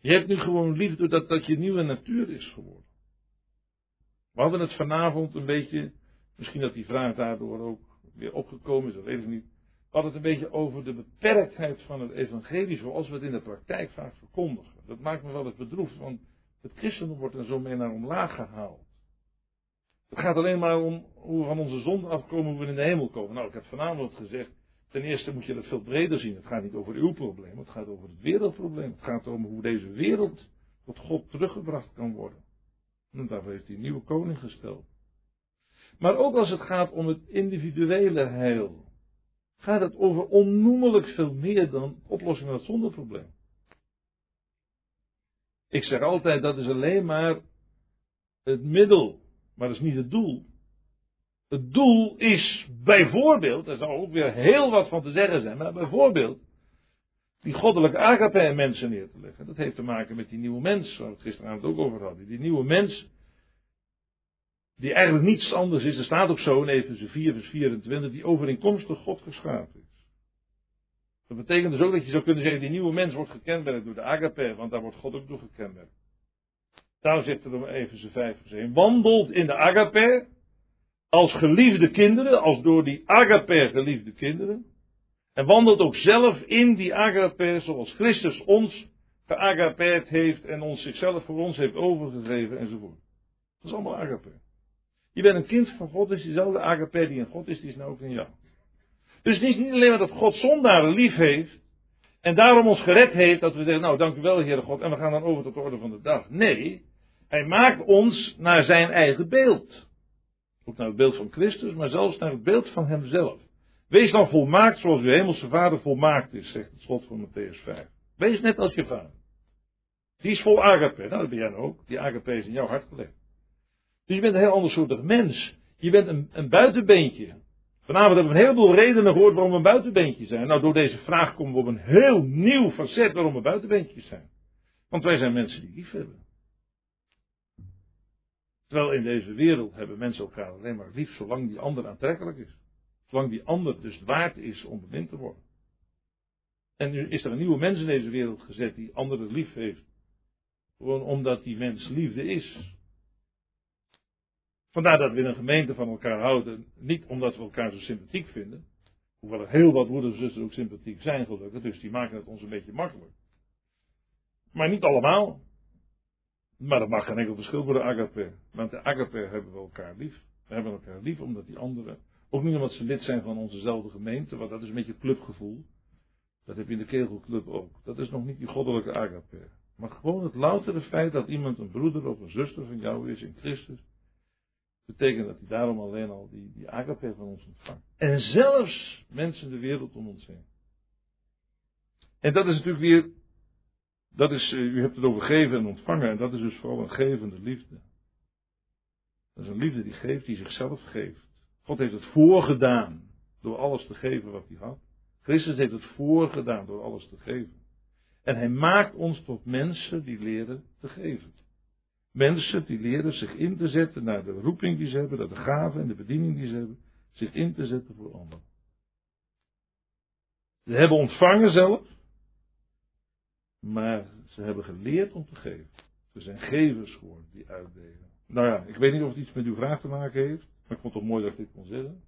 Je hebt nu gewoon liefde doordat dat je nieuwe natuur is geworden. We hadden het vanavond een beetje, misschien dat die vraag daardoor ook weer opgekomen is, dat weet ik niet. We hadden het een beetje over de beperktheid van het evangelie zoals we het in de praktijk vaak verkondigen. Dat maakt me wel eens bedroefd, want het christendom wordt er zo mee naar omlaag gehaald. Het gaat alleen maar om hoe we van onze zonde afkomen, hoe we in de hemel komen. Nou, ik heb vanavond gezegd, ten eerste moet je dat veel breder zien. Het gaat niet over uw probleem, het gaat over het wereldprobleem. Het gaat om hoe deze wereld tot God teruggebracht kan worden. En daarvoor heeft hij een nieuwe koning gesteld. Maar ook als het gaat om het individuele heil, gaat het over onnoemelijk veel meer dan oplossing van het zondeprobleem. Ik zeg altijd dat is alleen maar het middel, maar dat is niet het doel. Het doel is bijvoorbeeld, daar zou ook weer heel wat van te zeggen zijn, maar bijvoorbeeld die goddelijke agape in mensen neer te leggen. Dat heeft te maken met die nieuwe mens, waar we het gisteravond ook over hadden. Die nieuwe mens, die eigenlijk niets anders is, er staat ook zo in Efeze 4 vers 24, die overeenkomstig God geschapen. Dat betekent dus ook dat je zou kunnen zeggen, die nieuwe mens wordt gekenmerkt door de agape, want daar wordt God ook door gekenmerkt. Daarom zegt er om Efeze 5 vers 1, wandelt in de agape, als geliefde kinderen, als door die agape geliefde kinderen. En wandelt ook zelf in die agape zoals Christus ons geagapeerd heeft en ons zichzelf voor ons heeft overgegeven enzovoort. Dat is allemaal agape. Je bent een kind van God, dus diezelfde agape die in God is, die is nou ook in jou. Dus het is niet alleen maar dat God zondaren lief heeft en daarom ons gered heeft dat we zeggen, nou dank u wel Heere God en we gaan dan over tot de orde van de dag. Nee, hij maakt ons naar zijn eigen beeld. Ook naar het beeld van Christus, maar zelfs naar het beeld van hemzelf. Wees dan volmaakt zoals uw hemelse vader volmaakt is, zegt het slot van Matthäus 5. Wees net als je vader. Die is vol agape. Nou, dat ben jij ook. Die agape is in jouw hart gelegd. Dus je bent een heel ander soort mens. Je bent een, een buitenbeentje. Vanavond hebben we een heleboel redenen gehoord waarom we een buitenbeentje zijn. Nou, door deze vraag komen we op een heel nieuw facet waarom we buitenbeentjes zijn. Want wij zijn mensen die lief hebben. Terwijl in deze wereld hebben mensen elkaar alleen maar lief zolang die ander aantrekkelijk is. Zolang die ander dus waard is om bemind te worden. En nu is er een nieuwe mens in deze wereld gezet die anderen lief heeft. Gewoon omdat die mens liefde is. Vandaar dat we in een gemeente van elkaar houden. Niet omdat we elkaar zo sympathiek vinden. Hoewel er heel wat broeders en zusters ook sympathiek zijn gelukkig. Dus die maken het ons een beetje makkelijk. Maar niet allemaal. Maar dat mag geen enkel verschil voor de agape. Want de agape hebben we elkaar lief. We hebben elkaar lief omdat die anderen, ook niet omdat ze lid zijn van onzezelfde gemeente, want dat is een beetje clubgevoel. Dat heb je in de kegelclub ook. Dat is nog niet die goddelijke agape. Maar gewoon het loutere feit dat iemand een broeder of een zuster van jou is in Christus. Betekent dat hij daarom alleen al die, die agape van ons ontvangt. En zelfs mensen de wereld om ons heen. En dat is natuurlijk weer dat is, eh, u hebt het over geven en ontvangen. En dat is dus vooral een gevende liefde. Dat is een liefde die geeft, die zichzelf geeft. God heeft het voorgedaan door alles te geven wat hij had. Christus heeft het voorgedaan door alles te geven. En hij maakt ons tot mensen die leren te geven. Mensen die leren zich in te zetten naar de roeping die ze hebben, naar de gave en de bediening die ze hebben, zich in te zetten voor anderen. Ze hebben ontvangen zelf, maar ze hebben geleerd om te geven. Ze zijn gevers geworden die uitdelen. Nou ja, ik weet niet of het iets met uw vraag te maken heeft. Maar ik vond het mooi dat ik dit kon zeggen.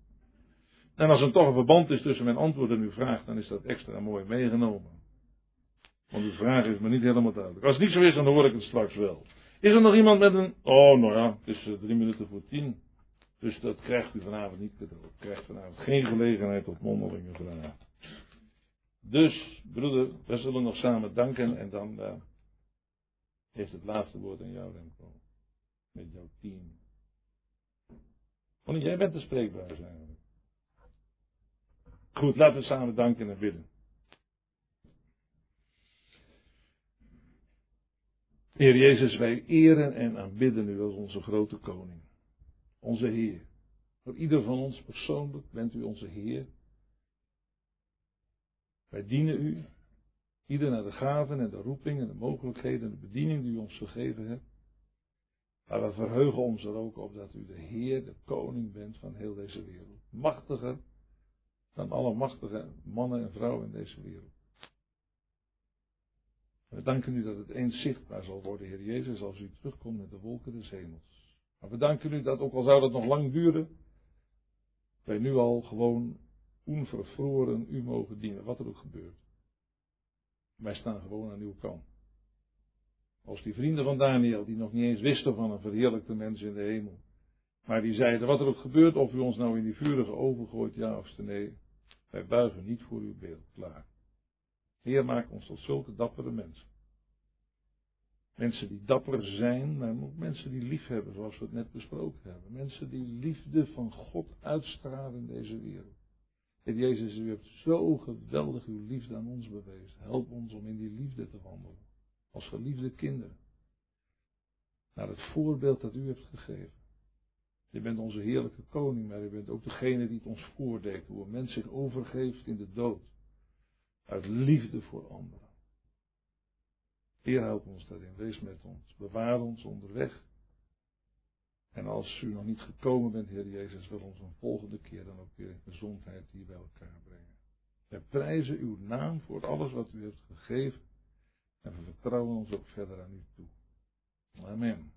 En als er toch een verband is tussen mijn antwoord en uw vraag, dan is dat extra mooi meegenomen. Want uw vraag is me niet helemaal duidelijk. Als het niet zo is, dan hoor ik het straks wel. Is er nog iemand met een. Oh, nou ja, het is eh, drie minuten voor tien. Dus dat krijgt u vanavond niet. U krijgt vanavond geen gelegenheid tot mondelinge vragen. Dus, broeder, we zullen nog samen danken en dan uh, heeft het laatste woord aan jou, Remco. Met jouw team. Want jij bent de spreekbaar zijn. Goed, laten we samen danken en bidden. Heer Jezus, wij eren en aanbidden u als onze grote koning. Onze Heer. Voor ieder van ons persoonlijk bent u onze Heer. Wij dienen u, ieder naar de gaven en de roeping en de mogelijkheden en de bediening die u ons gegeven hebt. Maar we verheugen ons er ook op dat u de Heer, de Koning bent van heel deze wereld. Machtiger dan alle machtige mannen en vrouwen in deze wereld. We danken u dat het eens zichtbaar zal worden, Heer Jezus, als u terugkomt met de wolken des hemels. Maar we danken u dat, ook al zou dat nog lang duren, wij nu al gewoon onvervroren u mogen dienen, wat er ook gebeurt. Wij staan gewoon aan uw kant. Als die vrienden van Daniel, die nog niet eens wisten van een verheerlijkte mens in de hemel. Maar die zeiden, wat er ook gebeurt, of u ons nou in die vurige oven gooit, ja of nee. Wij buigen niet voor uw beeld, klaar. Heer, maak ons tot zulke dappere mensen. Mensen die dapper zijn, maar ook mensen die lief hebben, zoals we het net besproken hebben. Mensen die liefde van God uitstralen in deze wereld. Heer Jezus, u hebt zo geweldig uw liefde aan ons bewezen. Help ons om in die liefde te wandelen. Als geliefde kinderen. Naar het voorbeeld dat u hebt gegeven. Je bent onze heerlijke koning, maar u bent ook degene die het ons voordeed. Hoe een mens zich overgeeft in de dood. Uit liefde voor anderen. Heer, help ons daarin. Wees met ons. Bewaar ons onderweg. En als u nog niet gekomen bent, Heer Jezus, wil ons een volgende keer dan ook weer in gezondheid hier bij elkaar brengen. Wij prijzen uw naam voor alles wat u hebt gegeven. En we vertrouwen ons ook verder aan u toe. Amen.